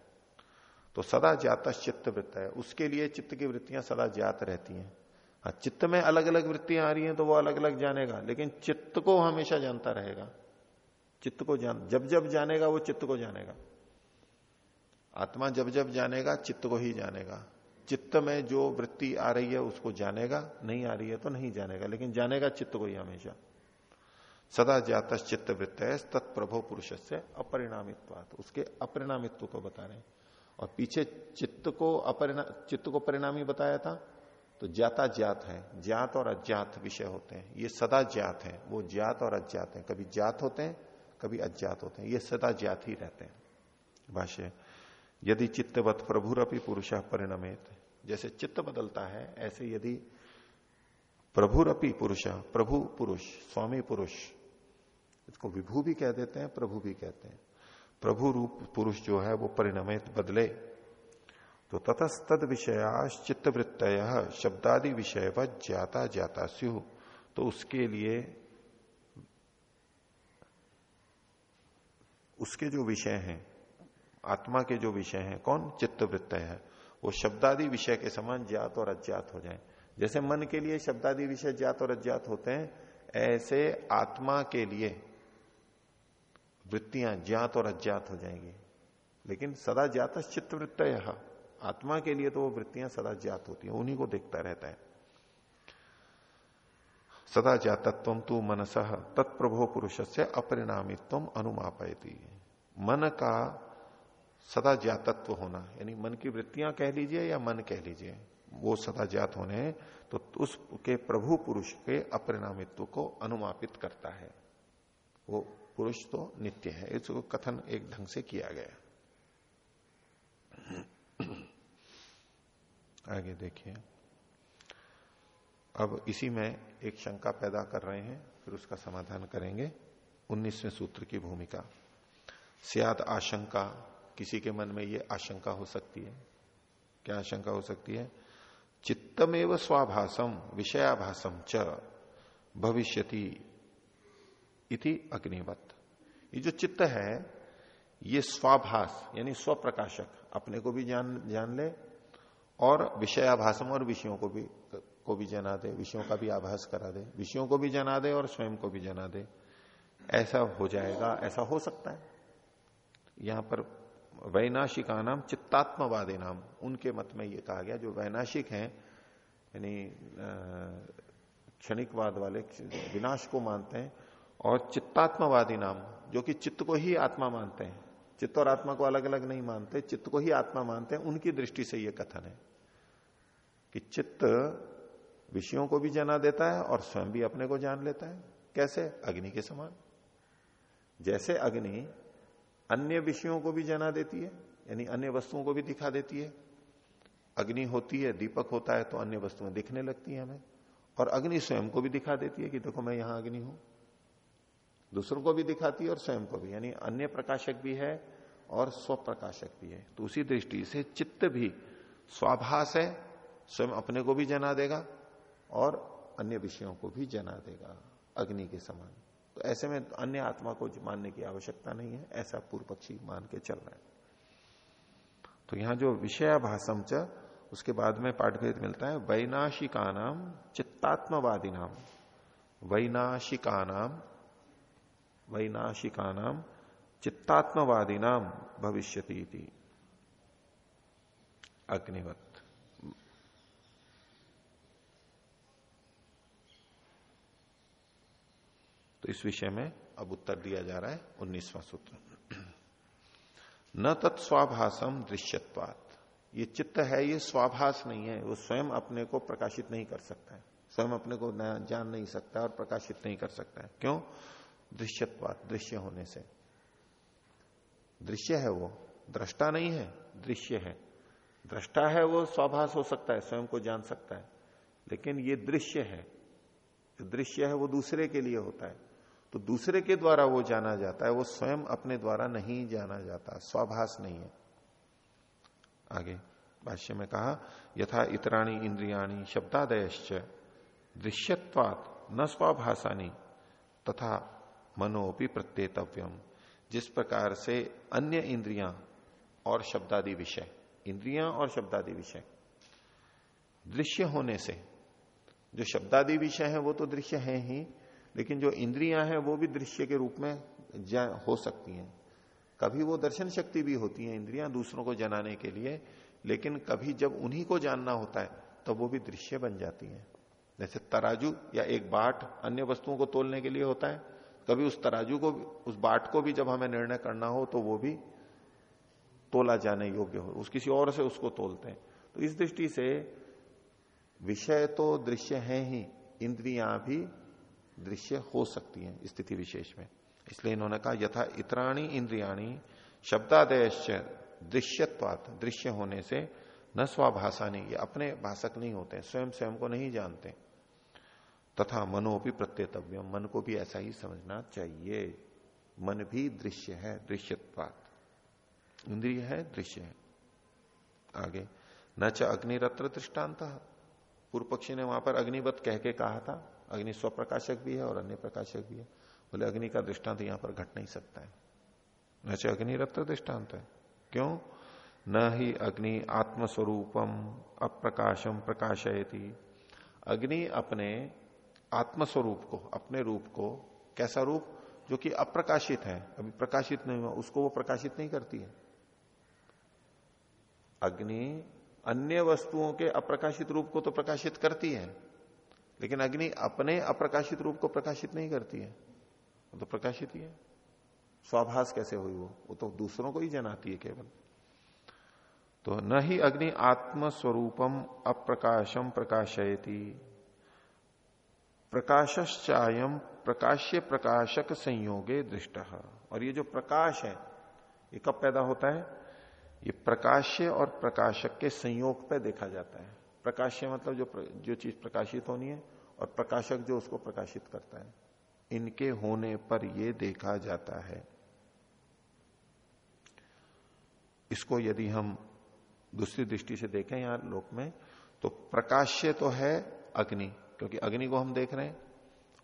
तो सदा ज्ञात चित्त वृत्त है, उसके लिए चित्त की वृत्तियाँ सदा ज्ञात रहती हैं। हाँ चित्त में अलग अलग वृत्तियाँ आ रही हैं तो वो अलग अलग जानेगा, लेकिन चित्त को हमेशा जानता रहेगा। चित्त को जान, जब जब जानेगा वो चित्त को जानेगा। आत्मा जब जब जानेगा, चित्त को ही जानेगा। चित्त में जो वृत्ति आ रही है, उसको जानेगा, नहीं आ रही है तो नहीं जानेगा, लेकिन जानेगा चित्त को ही हमेशा। सदा जात चित्त वृत्त है तत्प्रभो पुरुष से अपरिणामित्व उसके अपरिणामित्व को बता रहे और पीछे चित्त को अपरिणा, चित्त को परिणामी बताया था तो जाता ज्ञात है। ज्ञात और अज्ञात विषय होते हैं। ये सदा ज्ञात है। वो ज्ञात और अज्ञात है। कभी ज्ञात होते हैं, कभी अज्ञात होते हैं। ये सदा ज्ञात ही रहते हैं। भाष्य यदि चित्तवत प्रभुरपि पुरुष परिणमित। जैसे चित्त बदलता है, ऐसे यदि प्रभुरपि पुरुष, प्रभु पुरुष, स्वामी पुरुष, इसको विभू भी कह देते हैं, प्रभु भी कहते हैं। प्रभु रूप पुरुष जो है, वो परिणमित बदले। तो ततस्तद विषयाश चित्त वृत्त शब्दादि विषय व ज्ञाता ज्ञाता स्यु तो उसके लिए, उसके जो विषय हैं आत्मा के जो विषय हैं, कौन? चित्त वृत्त है। वो शब्दादि विषय के समान ज्ञात और अज्ञात हो जाए। जैसे मन के लिए शब्दादि विषय ज्ञात और अज्ञात होते हैं, ऐसे आत्मा के लिए वृत्तियाँ ज्ञात और अज्ञात हो जाएँगी। लेकिन सदा ज्ञात चित्त वृत्त आत्मा के लिए तो वो वृत्तियाँ सदा ज्ञात होती है, उन्हीं को देखता रहता है। सदा जातत्व तू मनस, तत्प्रभो पुरुष से अपरिणामित्व अनुमापयती। मन का सदा ज्ञातत्व होना, यानी मन की वृत्तियाँ कह लीजिए या मन कह लीजिए, वो सदा ज्ञात होने तो उसके प्रभु पुरुष के अपरिणामित्व को अनुमापित करता है। वो पुरुष तो नित्य है, इसको कथन एक ढंग से किया गया। आगे देखिए। अब इसी में एक शंका पैदा कर रहे हैं, फिर उसका समाधान करेंगे। उन्नीसवें सूत्र की भूमिका। सियाद आशंका किसी के मन में ये आशंका हो सकती है। क्या आशंका हो सकती है? चित्तमेव स्वाभासम, विषयाभासम च, भविष्यति इति अग्निवत। ये जो चित्त है, ये स्वाभास, यानी स्वप्रकाशक, अपने को भी जान जान ले और विषयाभासम और विषयों को भी को भी जना दे, विषयों का भी आभास करा दे, विषयों को भी जना दे और स्वयं को भी जना दे। ऐसा हो जाएगा, ऐसा हो सकता है। यहाँ पर वैनाशिका नाम चित्तात्मवादी नाम उनके मत में ये कहा गया, जो वैनाशिक हैं, यानी क्षणिकवाद वाले, विनाश को मानते हैं, और चित्तात्मवादी नाम जो कि चित्त को ही आत्मा मानते हैं। चित्त और आत्मा को अलग अलग नहीं मानते, चित्त को ही आत्मा मानते हैं, उनकी दृष्टि से यह कथन है कि चित्त विषयों को भी जना देता है और स्वयं भी अपने को जान लेता है। कैसे? अग्नि के समान। जैसे अग्नि अन्य विषयों को भी जना देती है, यानी अन्य वस्तुओं को भी दिखा देती है। अग्नि होती है, दीपक होता है तो अन्य वस्तुएँ दिखने लगती है हमें। और अग्नि स्वयं को भी दिखा देती है कि देखो मैं यहाँ अग्नि हूँ। दूसरों को भी दिखाती है और स्वयं को भी, यानी अन्य प्रकाशक भी है और स्व प्रकाशक भी है। तो उसी दृष्टि से चित्त भी स्वाभास है, स्वयं अपने को भी जना देगा और अन्य विषयों को भी जना देगा, अग्नि के समान। तो ऐसे में अन्य आत्मा को मानने की आवश्यकता नहीं है, ऐसा पूर्व पक्षी मान के चल रहा है। तो यहाँ जो विषयाभाषम च, उसके बाद में पाठभेद मिलता है वैनाशिका नाम चित्तात्मवादी नाम वैनाशिका नाम वैनाशिका नाम चित्तात्मवादी नाम भविष्यति अग्निवत। तो इस विषय में अब उत्तर दिया जा रहा है उन्नीसवां सूत्र। न तत्स्वाभाषम दृश्यत्वात। ये चित्त है, ये स्वाभास नहीं है, वो स्वयं अपने को प्रकाशित नहीं कर सकता है। स्वयं अपने को जान नहीं सकता और प्रकाशित नहीं कर सकता है। क्यों? दृश्यत्वात, दृश्य होने से। दृश्य है वो, दृष्टा नहीं है, दृश्य है। दृष्टा है वो, स्वाभास हो सकता है, स्वयं को जान सकता है। लेकिन ये दृश्य है। दृश्य है वो दूसरे के लिए होता है। तो दूसरे के द्वारा वो जाना जाता है, वो स्वयं अपने द्वारा नहीं जाना जाता, स्वाभास नहीं है। आगे भाष्य में कहा, यथा इतराणी इंद्रियाणी शब्दादयश्च, दृश्यत्वात न स्वाभासानी, तथा मनोपि प्रत्येतव्यम। जिस प्रकार से अन्य इंद्रियाँ और शब्दादि विषय, इंद्रियाँ और शब्दादि विषय, दृश्य होने से, जो शब्दादि विषय है, वो तो दृश्य है ही लेकिन जो इंद्रियाँ हैं, वो भी दृश्य के रूप में हो सकती हैं। कभी वो दर्शन शक्ति भी होती है इंद्रियाँ दूसरों को जनाने के लिए, लेकिन कभी जब उन्हीं को जानना होता है तो वो भी दृश्य बन जाती है। जैसे तराजू या एक बाट अन्य वस्तुओं को तोलने के लिए होता है, कभी उस तराजू को, उस बाट को भी जब हमें निर्णय करना हो तो वो भी तोला जाने योग्य हो, उस किसी और से उसको तोलते हैं। तो इस दृष्टि से विषय तो दृश्य है ही, इंद्रियाँ भी दृश्य हो सकती है स्थिति विशेष में। इसलिए इन्होंने कहा, यथा इतराणी इंद्रियाणी शब्दादयश्च दृश्यत्वात, दृश्य होने से न स्वाभाषा नहीं ये अपने भाषक नहीं होते स्वयं स्वयं को नहीं जानते। तथा मनो भी प्रत्येतव्य, मन को भी ऐसा ही समझना चाहिए। मन भी दृश्य है, दृश्यत्वात। इंद्रिय है, दृश्य है। आगे, न च अग्निरत्र दृष्टांत पूर्व पक्षी ने वहाँ पर अग्निवत कह के कहा था अग्नि स्व प्रकाशक भी है और अन्य प्रकाशक भी है। बोले, अग्नि का दृष्टांत यहाँ पर घट नहीं सकता है। न अग्नि रत्न दृष्टांत है। क्यों? न ही अग्नि आत्मस्वरूपम अप्रकाशम प्रकाशयती। अग्नि अपने आत्मस्वरूप को, अपने रूप को कैसा रूप? जो कि अप्रकाशित है। अभी प्रकाशित नहीं हुआ, उसको वो प्रकाशित नहीं करती है। अग्नि अन्य वस्तुओं के अप्रकाशित रूप को तो प्रकाशित करती है। लेकिन अग्नि अपने अप्रकाशित रूप को प्रकाशित नहीं करती है। वो तो प्रकाशित ही है। स्वाभास कैसे हुई वो? वो तो दूसरों को ही जनाती है केवल। तो न ही अग्नि आत्म स्वरूपम अप्रकाशम प्रकाशयती। प्रकाशश्चायम प्रकाश्य प्रकाशक संयोगे दृष्ट। और ये जो प्रकाश है, ये कब पैदा होता है? ये प्रकाश्य और प्रकाशक के संयोग पे देखा जाता है। प्रकाश्य मतलब जो जो चीज़ प्रकाशित होनी है और प्रकाशक जो उसको प्रकाशित करता है। इनके होने पर यह देखा जाता है। इसको यदि हम दूसरी दृष्टि से देखें यहाँ लोक में तो प्रकाश्य तो है अग्नि, क्योंकि अग्नि को हम देख रहे हैं,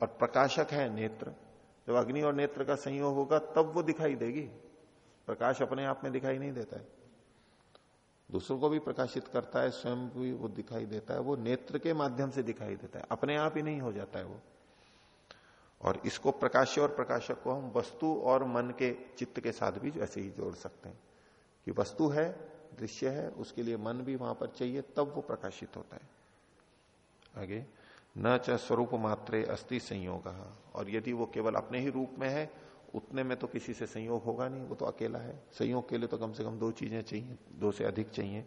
और प्रकाशक है नेत्र। जब अग्नि और नेत्र का संयोग होगा, तब वो दिखाई देगी। प्रकाश अपने आप में दिखाई नहीं देता है। दूसरों को भी प्रकाशित करता है, स्वयं भी वो दिखाई देता है, वो नेत्र के माध्यम से दिखाई देता है। अपने आप ही नहीं हो जाता है वो। और इसको प्रकाश्य और प्रकाशक को हम वस्तु और मन के चित्त के साथ भी ऐसे ही जोड़ सकते हैं कि वस्तु है, दृश्य है, उसके लिए मन भी वहाँ पर चाहिए, तब वो प्रकाशित होता है। आगे, न च स्वरूप मात्रे अस्थि संयोग। और यदि वो केवल अपने ही रूप में है उतने में तो किसी से संयोग होगा नहीं, वो तो अकेला है। संयोग के लिए तो कम से कम दो चीज़ें चाहिए, दो से अधिक चाहिए।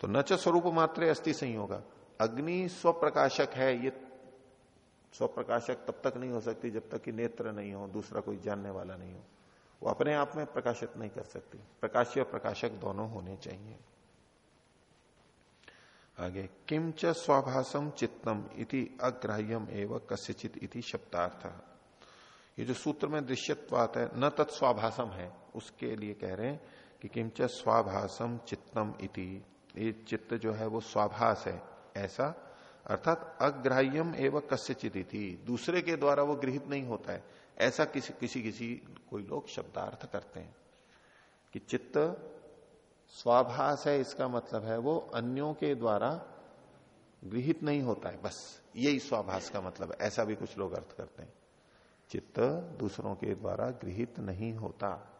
तो न स्वरूप मात्रे अस्थि संयोग। अग्नि स्वप्रकाशक है, ये स्वप्रकाशक तब तक नहीं हो सकती जब तक कि नेत्र नहीं हो, दूसरा कोई जानने वाला नहीं हो। वो अपने आप में प्रकाशित नहीं कर सकती। प्रकाश्य प्रकाशक दोनों होने चाहिए। आगे किम च स्वाभासम चित्तम इति अग्राह्यम एवं कस्यचित इति शब्दार्थ। ये जो सूत्र में दृश्यत्वात है, न तत्स्वाभासम है, उसके लिए कह रहे हैं कि किंच स्वाभासम चित्तम इति। ये चित्त जो है वो स्वाभास है, ऐसा, अर्थात अग्राह्यम एवं कस्यचित थी दूसरे के द्वारा वो गृहित नहीं होता है, ऐसा किसी किसी किसी, कोई लोग शब्दार्थ करते हैं कि चित्त स्वाभास है, इसका मतलब है वो अन्यों के द्वारा गृहित नहीं होता है, बस, यही स्वाभास का मतलब है, ऐसा भी कुछ लोग अर्थ करते हैं। चित्त दूसरों के द्वारा गृहित नहीं होता।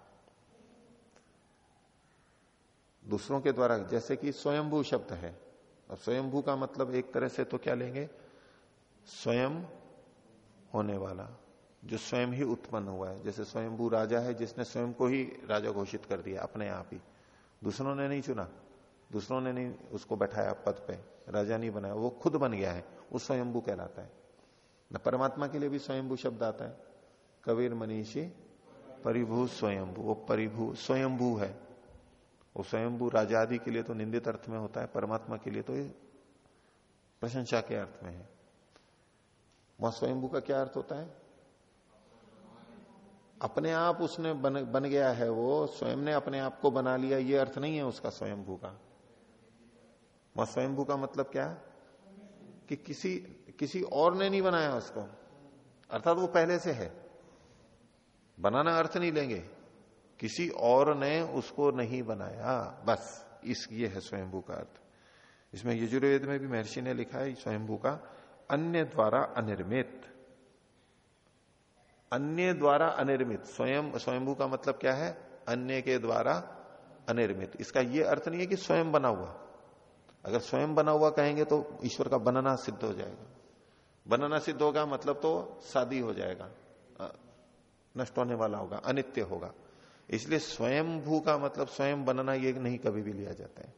दूसरों के द्वारा, जैसे कि स्वयंभू शब्द है। और स्वयंभू का मतलब एक तरह से तो क्या लेंगे? स्वयं होने वाला, जो स्वयं ही उत्पन्न हुआ है। जैसे स्वयंभू राजा है, जिसने स्वयं को ही राजा घोषित कर दिया, अपने आप ही। दूसरों ने नहीं चुना। दूसरों ने नहीं उसको बैठाया पद पे। राजा नहीं बनाया, वो खुद बन गया है। वो स्वयंभू कहलाता है। न परमात्मा के लिए भी स्वयंभू शब्द आता है। कबीर मनीषी परिभू स्वयंभू वो परिभू स्वयंभू है। वो स्वयंभू राजा आदि के लिए तो निंदित अर्थ में होता है परमात्मा के लिए तो प्रशंसा के अर्थ में है। वहाँ स्वयंभू का क्या अर्थ होता है? अपने आप उसने बन, बन गया है वो स्वयं ने अपने आप को बना लिया ये अर्थ नहीं है उसका स्वयंभू का। वहाँ स्वयंभू का मतलब क्या? कि किसी किसी और ने नहीं बनाया उसको। अर्थात वो पहले से है। बनाना अर्थ नहीं लेंगे। किसी और ने उसको नहीं बनाया। बस, इस, ये है स्वयंभू का अर्थ। इसमें यजुर्वेद में भी महर्षि ने लिखा है, स्वयंभू का अन्य द्वारा अनिर्मित। अन्य द्वारा अनिर्मित। स्वयं, स्वयंभू का मतलब क्या है? अन्य के द्वारा अनिर्मित। इसका यह अर्थ नहीं है कि स्वयं बना हुआ। अगर स्वयं बना हुआ कहेंगे तो ईश्वर का बनना सिद्ध हो जाएगा। बनना सिद्ध होगा मतलब तो शादी हो जाएगा नष्ट होने वाला होगा, अनित्य होगा। इसलिए स्वयं भू का मतलब स्वयं बनना ये नहीं कभी भी लिया जाता है।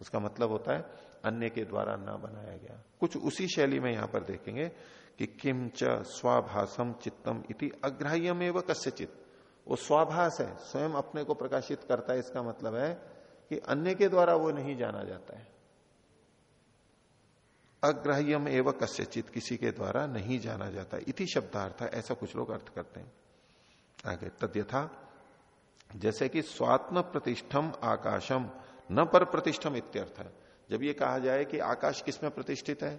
उसका मतलब होता है अन्य के द्वारा ना बनाया गया। कुछ उसी शैली में यहाँ पर देखेंगे कि किम च स्वाभासम चित्तम इति अग्राह्यम एवं कस्य चित्त वो स्वाभास है, स्वयं अपने को प्रकाशित करता है, इसका मतलब है कि अन्य के द्वारा वो नहीं जाना जाता है। अग्राह्यम एवं कस्यचित, किसी के द्वारा नहीं जाना जाता। इति शब्दार्थ ऐसा कुछ लोग अर्थ करते हैं। आगे, तद्यथा, जैसे कि स्वात्म प्रतिष्ठम आकाशम, न पर प्रतिष्ठम इत्यर्थ है। जब ये कहा जाए कि आकाश किसमें प्रतिष्ठित है,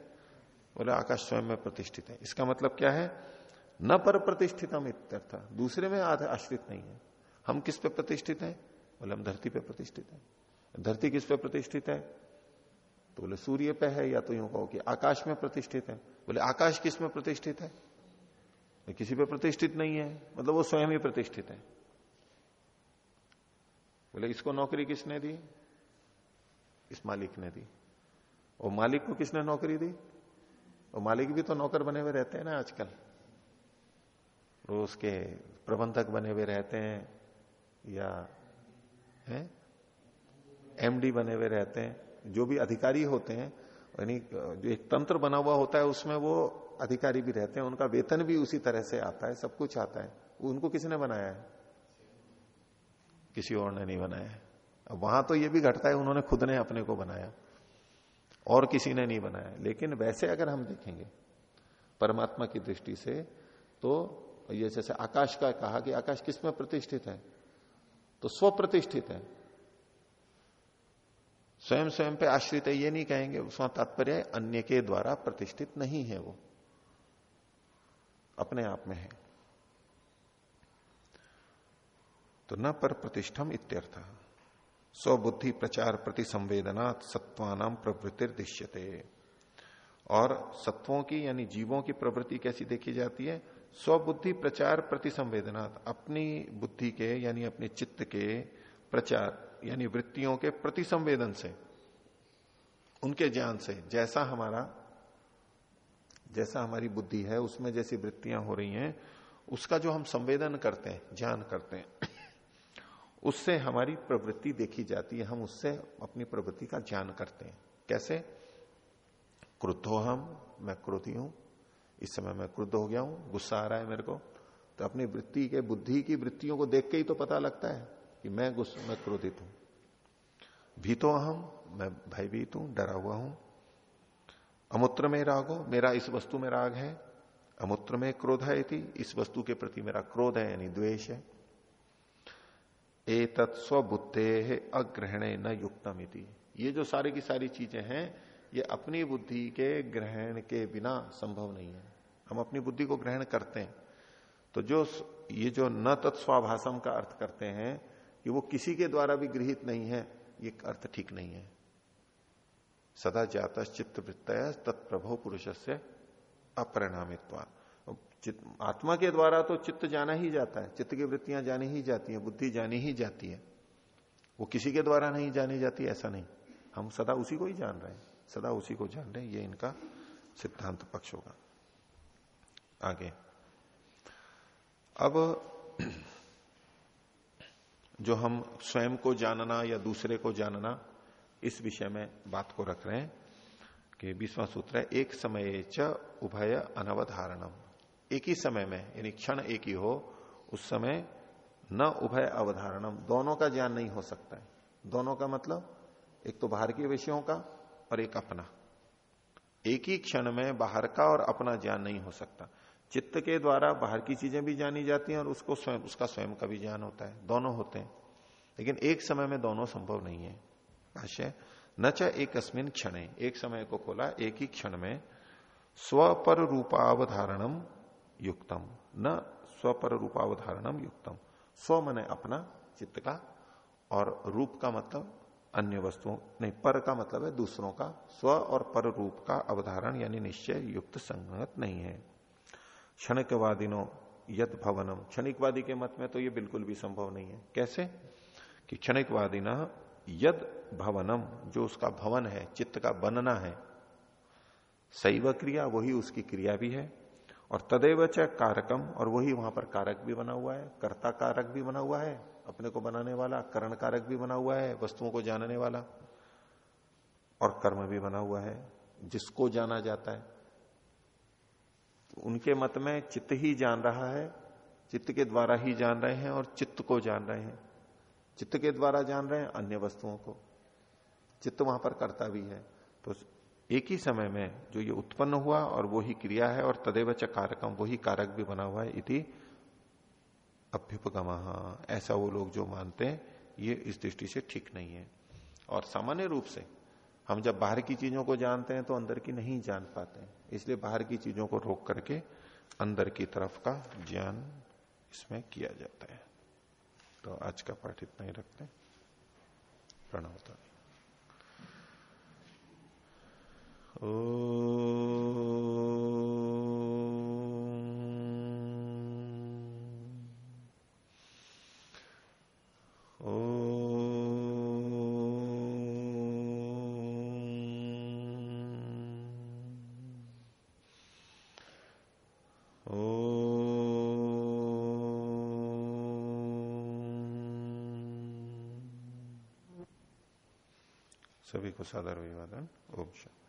बोले आकाश स्वयं में प्रतिष्ठित है। इसका मतलब क्या है? न पर प्रतिष्ठितम इत्यर्थ दूसरे में आश्रित नहीं है। हम किस पे प्रतिष्ठित हैं? बोले हम धरती पे प्रतिष्ठित हैं। धरती किस पे प्रतिष्ठित है? तो बोले, सूर्य पे है या तो यूँ कहो कि आकाश में प्रतिष्ठित है? बोले, आकाश किसमें प्रतिष्ठित है? किसी पे प्रतिष्ठित नहीं है मतलब वो स्वयं ही प्रतिष्ठित है। बोले, इसको नौकरी किसने दी? इस मालिक ने दी। और मालिक को किसने नौकरी दी? और मालिक भी तो नौकर बने हुए रहते हैं ना आजकल। वो उसके प्रबंधक बने हुए रहते हैं, या, है? एमडी बने हुए रहते हैं। जो भी अधिकारी होते हैं, यानी, जो एक तंत्र बना हुआ होता है, उसमें वो अधिकारी भी रहते हैं, उनका वेतन भी उसी तरह से आता है, सब कुछ आता है। उनको किसने बनाया है? किसी और ने नहीं बनाया है। वहाँ तो ये भी घटता है, उन्होंने खुद ने अपने को बनाया। और किसी ने नहीं बनाया। लेकिन वैसे अगर हम देखेंगे, परमात्मा की दृष्टि से तो ये जैसे आकाश का कहा कि आकाश किसमें प्रतिष्ठित है? तो स्व प्रतिष्ठित है। स्वयं स्वयं पे आश्रित है, ये नहीं कहेंगे उसका तात्पर्य अन्य के द्वारा प्रतिष्ठित नहीं है वो। अपने आप में है। तो न पर प्रतिष्ठम इत्यर्थ। स्वबुद्धि प्रचार प्रति संवेदना सत्वानाम प्रवृत्ति दृश्यते। और सत्वों की यानी जीवों की प्रवृत्ति कैसी देखी जाती है? स्वबुद्धि प्रचार प्रति संवेदना अपनी बुद्धि के यानी अपने चित्त के प्रचार यानी वृत्तियों के प्रति संवेदन से, उनके ज्ञान से, जैसा हमारा, जैसा हमारी बुद्धि है, उसमें जैसी वृत्तियाँ हो रही हैं, उसका जो हम संवेदन करते हैं, ज्ञान करते हैं, (clears throat) उससे हमारी प्रवृत्ति देखी जाती है, हम उससे अपनी प्रवृत्ति का ज्ञान करते हैं। कैसे? क्रुद्धो हम, मैं क्रोधी हूँ, इस समय मैं क्रुद्ध हो गया हूँ, गुस्सा आ रहा है मेरे को तो अपनी वृत्ति के, बुद्धि की वृत्तियों को देख के ही तो पता लगता है। कि मैं गुस्सा मैं क्रोधित हूँ। भी तो अहम, मैं भयभीत हूँ, डरा हुआ हूँ। अमूत्र में रागो, मेरा इस वस्तु में राग है। अमूत्र में क्रोध है थी इस वस्तु के प्रति मेरा क्रोध है, यानी द्वेष है। ए तत्स्वबुद्धे अग्रहणे न युक्तम ये जो सारी की सारी चीज़ें हैं, ये अपनी बुद्धि के ग्रहण के बिना संभव नहीं है। हम अपनी बुद्धि को ग्रहण करते हैं। तो जो ये जो न तत्स्वाभाषम का अर्थ करते हैं कि वो किसी के द्वारा भी गृहित नहीं है, ये अर्थ ठीक नहीं है। सदा जाता चित्त वृत्त तत्प्रभो पुरुष से अपरिणामित्वा आत्मा के द्वारा तो चित्त जाना ही जाता है, चित्त की वृत्तियाँ जानी ही जाती है, बुद्धि जानी ही जाती है। वो किसी के द्वारा नहीं जानी जाती, ऐसा नहीं। हम सदा उसी को ही जान रहे हैं, सदा उसी को जान रहे हैं, ये इनका सिद्धांत पक्ष होगा। आगे। अब जो हम स्वयं को जानना या दूसरे को जानना, इस विषय में बात को रख रहे हैं कि बीसवां सूत्र है, एक समय च उभय अनवधारणम। एक ही समय में, यानी क्षण एक ही हो, उस समय न उभय अवधारणम। दोनों का ज्ञान नहीं हो सकता है। दोनों का मतलब एक तो बाहर के विषयों का और एक अपना। एक ही क्षण में बाहर का और अपना ज्ञान नहीं हो सकता। चित्त के द्वारा बाहर की चीज़ें भी जानी जाती हैं और उसको स्वयं, उसका स्वयं का भी ज्ञान होता है। दोनों होते हैं। लेकिन एक समय में दोनों संभव नहीं है। आशय न च एक अस्मिन क्षण। एक समय को खोला, एक ही क्षण में स्वपर रूपावधारणम युक्तम। न स्वपर रूपावधारणम युक्तम। स्व मने अपना चित्त का और रूप का मतलब अन्य वस्तुओं, नहीं, पर का मतलब है दूसरों का। स्व और पर रूप का अवधारण यानी निश्चय युक्त संगत नहीं है। क्षणिकवादिनो यद भवनम क्षणिकवादी के मत में तो ये बिल्कुल भी संभव नहीं है। कैसे? कि क्षणिकवादी न यद भवनम जो उसका भवन है, चित्त का बनना है सैव क्रिया, वही उसकी क्रिया भी है, और तदेव च कारकम, और वही वहाँ पर कारक भी बना हुआ है, कर्ता कारक भी बना हुआ है, अपने को बनाने वाला, करण कारक भी बना हुआ है, वस्तुओं को जानने वाला, और कर्म भी बना हुआ है, जिसको जाना जाता है। उनके मत में चित्त ही जान रहा है, चित्त के द्वारा ही जान रहे हैं और चित्त को जान रहे हैं। चित्त के द्वारा जान रहे हैं अन्य वस्तुओं को। चित्त वहाँ पर करता भी है। तो एक ही समय में जो ये उत्पन्न हुआ और वो ही क्रिया है और तदेव च कारकम वही कारक भी बना हुआ है इति अभ्युपगम। ऐसा वो लोग जो मानते हैं, ये इस दृष्टि से ठीक नहीं है। और सामान्य रूप से हम जब बाहर की चीज़ों को जानते हैं तो अंदर की नहीं जान पाते इसलिए बाहर की चीज़ों को रोक करके अंदर की तरफ़ का ज्ञान इसमें किया जाता है। तो आज का पाठ इतना ही रखते प्रणवता ओ को सादर अभिवादन ओम शांति